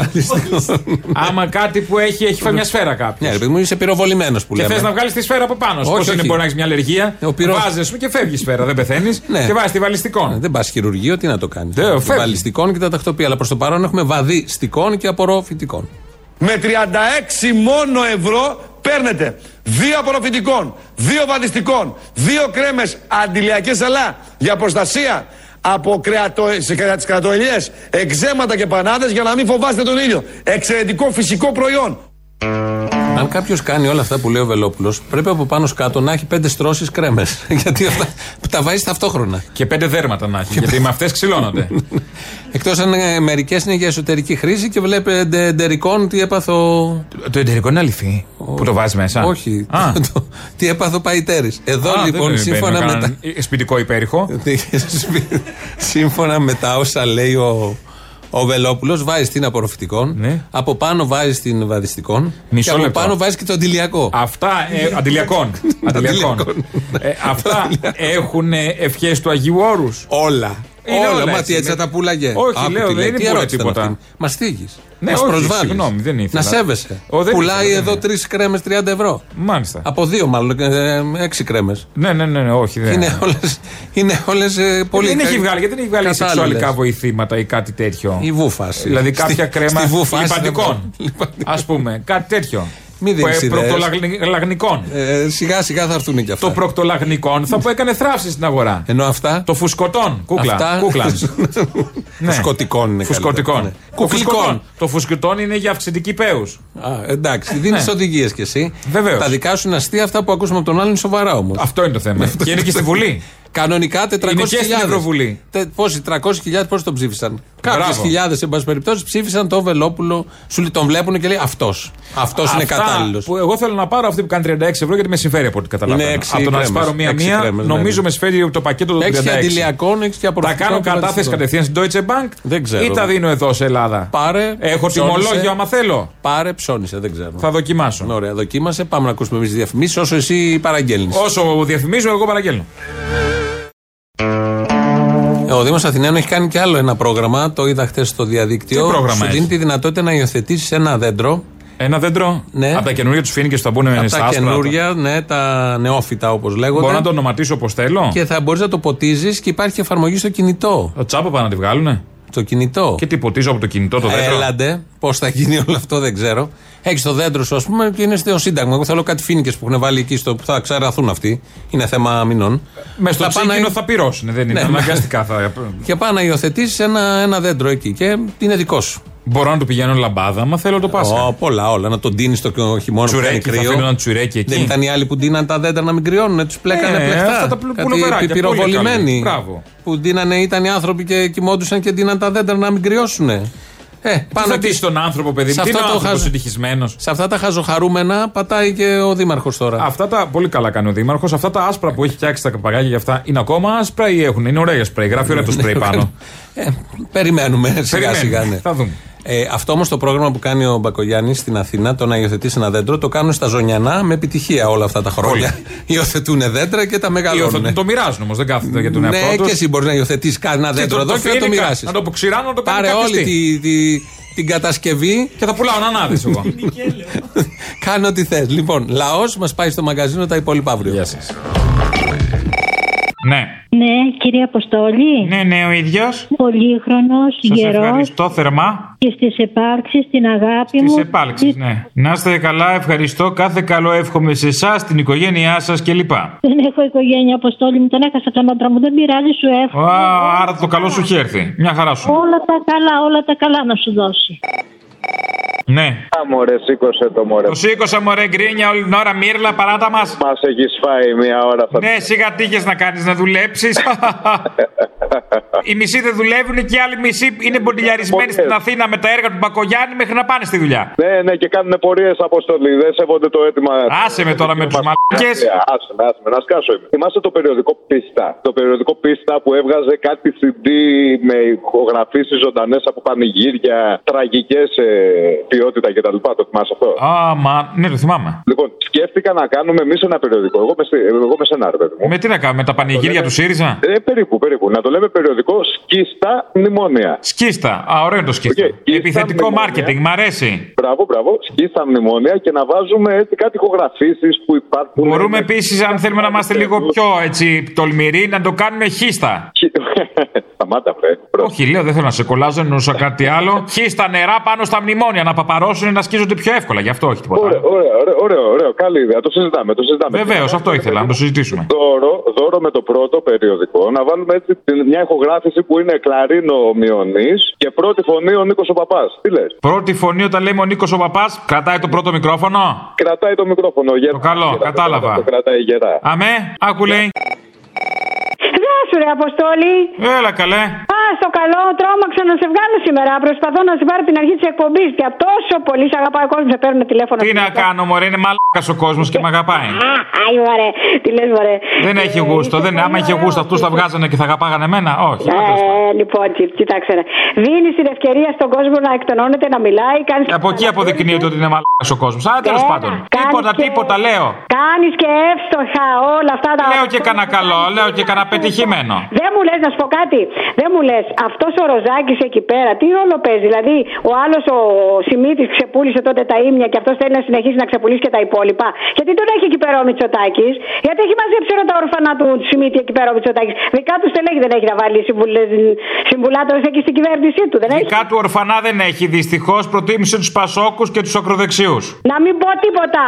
Άμα κάτι που έχει, έχει φάει μια σφαίρα κάποιος.
Ναι, ρε παιδί μου, είσαι πυροβολημένος που
Και
λέμε.
θες να βγάλεις τη σφαίρα από πάνω.
Όχι,
Πώς
όχι.
είναι μπορεί να έχεις μια αλλεργία.
Ο πυρό-
Βάζεις και φεύγεις η σφαίρα, δεν πεθαίνεις.
Ναι.
Και βάζεις τη βαλιστικών.
Δεν πας χειρουργείο, τι να το κάνεις.
Δεν, φεύγεις.
Βαλιστικών και τα τακτοποιεί. Αλλά προς το παρόν έχουμε βαδιστικών και απορροφητικών.
Με 36 μόνο ευρώ παίρνετε δύο απορροφητικών, δύο βαδιστικών, δύο κρέμες αντιλιακές αλλά για προστασία από κρεατο, σε, κρεα- τις κρατοελιές, εξέματα και πανάδες για να μην φοβάστε τον ήλιο. Εξαιρετικό φυσικό προϊόν.
Αν κάποιος κάνει όλα αυτά που λέει ο Βελόπουλος, πρέπει από πάνω κάτω να έχει πέντε στρώσεις κρέμες. Γιατί αυτά τα βάζεις ταυτόχρονα.
Και πέντε δέρματα να έχει. γιατί με αυτές ξυλώνονται.
Εκτός αν ε, μερικές είναι για εσωτερική χρήση και βλέπετε εντερικών τι έπαθω.
το εντερικό είναι αληθή. Που το βάζεις μέσα.
Όχι.
Α.
Το- τι έπαθω παϊτέρη. Εδώ
Α,
λοιπόν,
δεν
σύμφωνα
μπαίνω
με τα.
κανέναν Σπιτικό υπέρηχο.
σύμφωνα με τα όσα λέει ο, ο Βελόπουλος, βάζει την απορροφητικών. Από πάνω βάζει την βαδιστικών.
Ναι. Μισό
και από
λεπτό.
πάνω βάζει και το αντιλιακό.
Αυτά. Ε, αντιλιακών. αντιλιακών. Ε, αυτά έχουν ευχές του Αγίου Όρους.
Όλα.
Είναι
όλα,
όλα
μα
έτσι,
τι έτσι
είναι.
θα τα πουλάγε.
Όχι,
Άκου
λέω,
τι
δεν
λέει.
είναι
Τι
πολύ
ερώτηση ήταν
τίποτα.
αυτή; Μα θίγει.
Ναι,
Μας
όχι,
προσβάλλεις.
συγγνώμη, δεν ήθελα.
Να σέβεσαι.
Ω, δεν
Πουλάει
ήθελα,
εδώ
δεν
τρεις κρέμες 30 ευρώ.
Μάλιστα.
Από δύο μάλλον, ε, έξι κρέμες.
Ναι, ναι, ναι, ναι, όχι. Δεν.
Είναι όλες είναι όλες, ε, πολύ
δεν έχει
κα-
βγάλει, γιατί δεν έχει βγάλει
κατάλληλες.
σεξουαλικά βοηθήματα ή κάτι τέτοιο.
Η βούφαση.
Δηλαδή
Στη-
κάποια κρέμα
στη βούφαση
λιπαντικών.
δεν-
Α πούμε, κάτι τέτοιο.
Μη δίνεις
Που, ε,
ιδέες.
Προκτολαγνικών.
Ε, σιγά σιγά θα έρθουν και αυτά.
Το προκτολαγνικών θα που έκανε θράψη στην αγορά.
Ενώ αυτά;
Το φουσκωτών. Κούκλα.
Αυτά-
Κούκλα. Ναι.
Φουσκωτικών είναι
Φουσκωτικών.
καλύτερα. Ναι.
Το
Κουκλικών.
φουσκωτών. Το φουσκωτών είναι για αυξητική πέους.
Α, εντάξει, δίνεις
Ναι.
οδηγίες κι εσύ.
Βεβαίως.
Τα δικά σου είναι αστεία, αυτά που ακούσαμε από τον άλλον είναι σοβαρά όμως.
Αυτό είναι το θέμα. και είναι και στη Βουλή.
Κανονικά 400.000.
Είναι και στην Ευρωβουλή.
Τε- Πόσοι, 300.000 πώ τον ψήφισαν; Κάποιε
Μπράβο.
χιλιάδες, εν πάση περιπτώσει, ψήφισαν τον Βελόπουλο. Σου λέει, τον βλέπουν και λέει αυτός. Αυτός είναι
Αυτά
κατάλληλος.
Που εγώ θέλω να πάρω αυτή που κάνει 36 ευρώ γιατί με συμφέρει από ό,τι καταλαβαίνω.
Είναι έξι
από το να τι
κρέμες.
πάρω
Έξι
μία-μία,
κρέμες, ναι,
νομίζω
ναι.
με συμφέρει το πακέτο των 36.
Έχει και αντιλιακών, έχει και
Τα
απορροφητικών.
κάνω
και
κατάθεση
βαδιστικών.
κατευθείαν στην Deutsche Bank
Δεν ξέρω.
ή τα δίνω εδώ σε Ελλάδα;
Πάρε.
Έχω
ψώνισε.
τιμολόγιο άμα θέλω.
Πάρε, ψώνισε, δεν ξέρω.
Θα δοκιμάσω.
Ωραία, δοκίμασε. Πάμε να ακούσουμε εμείς διαφημίσεις όσο εσύ παραγγέλνεις.
Όσο διαφημίζω, εγώ παραγγέλνω.
Ο Το Δήμος Αθηναίων έχει κάνει και άλλο ένα πρόγραμμα. Το είδα χθες στο διαδίκτυο.
Τι πρόγραμμα
Σου
έχει;
δίνει τη δυνατότητα να υιοθετήσεις ένα δέντρο.
Ένα δέντρο;
Ναι.
Από τα καινούργια τους φοίνικε που θα μπουν
Από
στα
τα
άσπρα.
καινούρια, ναι, τα νεόφυτα όπως λέγονται.
Μπορώ να το ονοματίσω όπως θέλω.
Και θα μπορείς να το ποτίζεις και υπάρχει εφαρμογή στο κινητό.
Το τσάπα πάνε να τη βγάλουνε.
Στο κινητό.
Και τι ποτίζω από το κινητό το δέντρο;
Έλαντε, πώς θα γίνει όλο αυτό δεν ξέρω. Έχεις το δέντρο σου, ας πούμε, και είναι στο Σύνταγμα. Εγώ θέλω κάτι φοίνικε που έχουν βάλει εκεί στο που θα ξαραθούν αυτοί. Είναι θέμα μηνών.
Με στο
Θα πάνε
τσίκινο
να-
θα πυρώσουν. Δεν είναι;
Ναι,
αναγκαστικά. Θα...
Και πάει να υιοθετήσεις ένα, ένα δέντρο εκεί και είναι δικό σου.
Μπορώ να του πηγαίνω λαμπάδα, μα θέλω το Πάσχα.
Ω, πολλά, όλα. Να τον τίνεις το χειμώνα που κάνει
Τσουρέκι, θα
κρύο.
αφήνω ένα τσουρέκι εκεί.
Δεν ήταν οι άλλοι που ντύναν τα δέντρα να μην κρυώνουν, τους πλέκανε
Ναι,
πλεκτά.
αυτά τα πουλ-
Κάτι
πουλοβεράκια, πολύ
πυροβολημένοι.
καλή. Μπράβο.
Που ντύνανε, ήταν οι άνθρωποι και κοιμόντουσαν και ντύναν τα δέντρα να μην κρυώσουν. Ε,
Τι
πάνω
θα
εκεί.
δεις τον άνθρωπο, παιδί μου;
Σε
Τι είναι
αυτό
ο
το
άνθρωπος
χάζο-
ευτυχισμένος;
Σε αυτά τα χαζοχαρούμενα πατάει και ο Δήμαρχος τώρα.
Αυτά τα πολύ καλά κάνει ο Δήμαρχος. Αυτά τα άσπρα που έχει φτιάξει τα παπαγάκια για αυτά είναι ακόμα άσπρα ή έχουν. Είναι ωραία σπρέι. Γράφει ωραία το σπρέι πάνω.
Ε, περιμένουμε σιγά
Περιμένουμε.
σιγά. Ναι.
Θα δούμε.
Ε, αυτό όμως το πρόγραμμα που κάνει ο Μπακογιάννης στην Αθήνα, το να υιοθετήσει ένα δέντρο, το κάνουν στα Ζωνιανά με επιτυχία όλα αυτά τα χρόνια. Υιοθετούν δέντρα και τα μεγαλώνουν.
Υιοθετούν, το μοιράζουν όμως, δεν κάθονται για τον
ναι,
εαυτό τους.
και εσύ μπορείς να υιοθετήσεις ένα
Και
δέντρο
το-
εδώ
το
και να το
φοίνικα,
μοιράσεις.
Να το αποξηράνω, να το κάνει
Πάρε
κάποιος
όλη
τι.
τη, τη- την κατασκευή.
Και θα πουλάω ανάδε εγώ.
Κάνε ό,τι θες. Λοιπόν, λαός μας πάει στο μαγαζίνο τα υπόλοιπα αύριο. Γεια
Ναι.
Ναι, κύριε Αποστόλη.
Ναι, ναι, ο ίδιος.
Πολύχρονος,
Σας
γερός
ευχαριστώ θερμά.
και στις επάρξεις, στην αγάπη μου.
Τη επάλξη, ναι. Να είστε καλά, ευχαριστώ. Κάθε καλό εύχομαι σε εσάς, την οικογένειά σας κλπ.
Δεν έχω οικογένεια, Αποστόλη μου, τον έχασα τον άντρα μου. Δεν πειράζει, σου εύχομαι.
Α, άρα το καλό σου έχει έρθει. Μια χαρά σου.
Όλα τα καλά, όλα τα καλά να σου δώσει.
Ναι.
Μωρέ, σήκωσε το μωρέ.
Το σήκωσα μωρέ γκρίνια όλη την ώρα, μύρλα, παράτα μας.
Μας έχεις φάει μία ώρα θα
Ναι, σιγά τι είχες να κάνεις να δουλέψεις. Οι μισοί δεν δουλεύουν και οι άλλοι μισοί είναι μποντιλιαρισμένοι στην Αθήνα με τα έργα του Μπακογιάννη μέχρι να πάνε στη δουλειά.
Ναι, ναι, και κάνουν πορείες αποστολή. Δεν σέβονται το αίτημα.
Άσε με τώρα με τους μαλάκες.
Ε, Άσε με, άσε με, να σκάσω είμαι. Θυμάστε το περιοδικό Πίστα; Το περιοδικό Πίστα που έβγαζε κάτι CD με ηχογραφήσεις ζωντανές από πανηγύρια, τραγικές ε, ποιότητα κτλ. Το θυμάσαι αυτό;
Α, μα, ναι, το θυμάμαι.
Λοιπόν, σκέφτηκα να κάνουμε εμείς ένα περιοδικό. Εγώ με, στη- εγώ με σένα, ρε παιδί μου.
Με τι να κάνουμε, με τα πανηγύρια του ΣΥΡΙΖΑ;
Ε, περίπου, περίπου. Να το λέμε περιοδικό σκίστα μνημόνια.
Σκίστα. Α, ωραίο είναι το σκίστα. Επιθετικό
μνημόνια.
μάρκετινγκ, μ' αρέσει.
Μπράβο, μπράβο. Σκίστα μνημόνια και να βάζουμε έτσι κάτι ηχογραφήσει που υπάρχουν.
Μπορούμε επίσης, αν θέλουμε να είμαστε λίγο πιο έτσι τολμηροί, να το κάνουμε χίστα.
Σταμάτα, βρε.
Όχι, λέω, δεν θέλω να σε κολλάζω, δεν εννοούσα κάτι άλλο. Χίστα νερά πάνω στα μνημόνια, να παπαρώσουν να σκίζονται πιο εύκολα. Γι' αυτό όχι τίποτα.
Ωραίο, ωραίο, ωραίο, ωραίο, ωραίο. Καλή ιδέα. Το συζητάμε. Το συζητάμε.
Βεβαίως, αυτό ήθελα να το συζητήσουμε.
Δώρο, δώρο με το πρώτο περιοδικό. Να βάλουμε έτσι την- μια ηχογράφηση που είναι κλαρίνο ομοιονή και πρώτη φωνή ο Νίκος ο Παπάς. Τι λες;
Πρώτη φωνή όταν λέμε ο Νίκος ο Παπάς, κρατάει το πρώτο μικρόφωνο;
Κρατάει το μικρόφωνο. Γερά,
Το καλό,
γερά,
κατάλαβα.
Το κρατάει γερά.
Αμέ, άκου λέει.
Γεια σου, ρε Αποστόλη.
Έλα καλέ.
Α, στο καλό, τρόμαξα να σε βγάλω σήμερα. Προσπαθώ να σε πάρω την αρχή της εκπομπής. Για τόσο πολύ σε αγαπάει ο κόσμος, σε παίρνουν τηλέφωνο.
Τι να κάνω, Μωρέ, είναι μαλάκας ο κόσμος και με αγαπάει.
Α, άι, μωρέ. Τι λες, μωρέ.
Δεν έχει γούστο. Δεν, άμα είχε γούστο, αυτούς τα βγάζανε και θα αγαπάγανε εμένα. Όχι.
Ε, λοιπόν, τσι- κοιτάξτε. Δίνεις την ευκαιρία στον κόσμο να εκτονώνεται, να μιλάει. Κάνεις
Από εκεί αποδεικνύεται ότι είναι μαλάκας ο κόσμος. Α, τέλος πάντων. Τίποτα, τίποτα λέω.
Κάνεις και εύστοχα όλα αυτά τα.
Λέω και κανένα καλό, λέω και κανένα πετυχημένο.
Δεν μου λες να σου πω κάτι. Δεν μου λες αυτός ο Ροζάκης εκεί πέρα τι ρόλο παίζει; Δηλαδή ο άλλος ο Σιμίτης ξεπούλησε τότε τα ύμια και αυτός θέλει να συνεχίσει να ξεπουλήσει και τα υπόλοιπα. Γιατί τον έχει εκεί πέρα ο Μητσοτάκης. Γιατί έχει μαζέψει όλα τα ορφανά του Σιμίτη εκεί πέρα ο Μητσοτάκης. Δικά τους στελέχη δεν έχει να βάλει συμβουλάτορες εκεί στην κυβέρνησή του. Δεν έχει.
Δικά του ορφανά δεν έχει. Δυστυχώς προτίμησε τους Πασόκους και τους ακροδεξιούς.
Να μην πω τίποτα.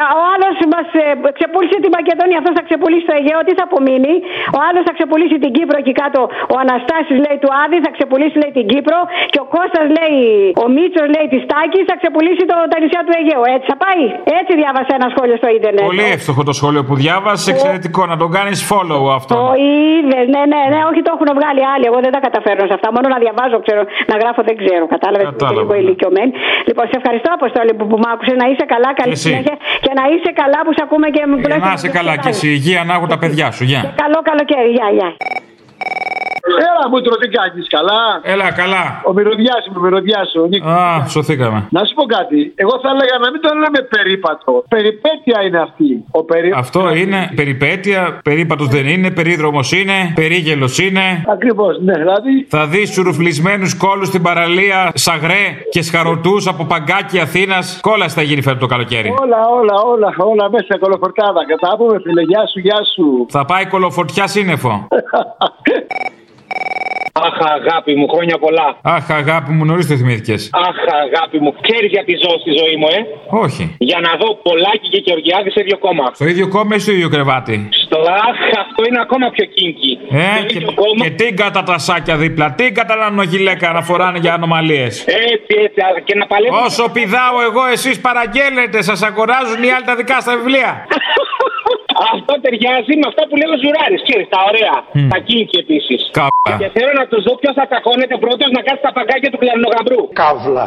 Α, Ο άλλος μας ξεπούλησε την Μακεδονία, αυτός θα ξεπουλήσει το Αιγαίο, τι θα απομείνει; Ο άλλος θα ξεπουλήσει την Κύπρο εκεί κάτω. Ο Αναστάσης λέει του Άδη θα ξεπουλήσει λέει την Κύπρο. Και ο Κώστας λέει, ο Μίτσος λέει της Τάκης θα ξεπουλήσει το, τα νησιά του Αιγαίου. Έτσι θα πάει. Έτσι διάβασα ένα σχόλιο στο Ιντερνετ.
Πολύ εύστοχο το σχόλιο που διάβασε. Εξαιρετικό. Να τον κάνεις follow αυτό.
Το είδες, ναι, ναι, ναι, όχι το έχουν βγάλει άλλοι. Εγώ δεν τα καταφέρνω σε αυτά. Μόνο να διαβάζω, ξέρω, να γράφω δεν ξέρω. Κατάλαβες που είμαι λίγο ηλικιωμένη. Λοιπόν, σε ευχαριστώ, Αποστόλη, που, που μ' άκουσες. Να είσαι καλά, καλή
εσύ.
συνέχεια. Και να είσαι καλά που σε ακούμε και μου
Να είσαι καλά και εσύ. Υγεία να έχουν τα παιδιά σου. Γεια.
Καλό καλοκαίρι, γεια, γεια.
Έλα μου τροτικάκι, καλά.
Έλα, καλά.
Ο μυρωδιά μου, ο μυρωδιά σου. ο Νίκος.
Α, σωθήκαμε.
Να σου πω κάτι. Εγώ θα έλεγα να μην το λέμε περίπατο. Περιπέτεια είναι αυτή. Ο περί...
Αυτό είναι περιπέτεια, περίπατος δεν είναι, περίδρομος είναι, περίγελος είναι.
Ακριβώς, ναι, δηλαδή.
Θα δεις σουρουφλισμένου κόλους στην παραλία, σαγρέ και σχαρωτούς από παγκάκι Αθήνας. Κόλα θα γίνει φέτος το καλοκαίρι.
Όλα, όλα, όλα, όλα μέσα κολοφορτάδα. Κατά πούμε, φίλε, γεια σου, γεια σου.
Θα πάει κολοφορτιά σύννεφο.
Αχ, αγάπη μου, χρόνια πολλά.
Αχ, αγάπη μου, νωρίς το θυμήθηκες.
Αχ, αγάπη μου, ξέρει γιατί ζω στη ζωή μου, ε.
Όχι.
Για να δω Πολάκη και Γεωργιάδη σε ίδιο κόμμα.
Στο ίδιο κόμμα ή στο ίδιο κρεβάτι;
Στο αχ, αυτό είναι ακόμα πιο κίνκι.
Ε, και, και τίγκα τα τασάκια δίπλα. Τίγκα τα νανογιλέκα να φοράνε για ανομαλίες.
Έτσι, έτσι, α, και να παλεύω.
Όσο πηδάω εγώ, εσείς παραγγέλνετε, σας αγοράζουν οι άλλοι τα δικά στα βιβλία.
Αυτό ταιριάζει με αυτά που λέει ο Ζουράρης. Ξέρεις, τα ωραία. Τα κίνκι επίσης.
Κάπα.
Και θέλω να τους δω ποιος θα ταχώνεται πρώτος να κάτσει τα παγκάκια του κλαρινογαμπρού.
Καύλα.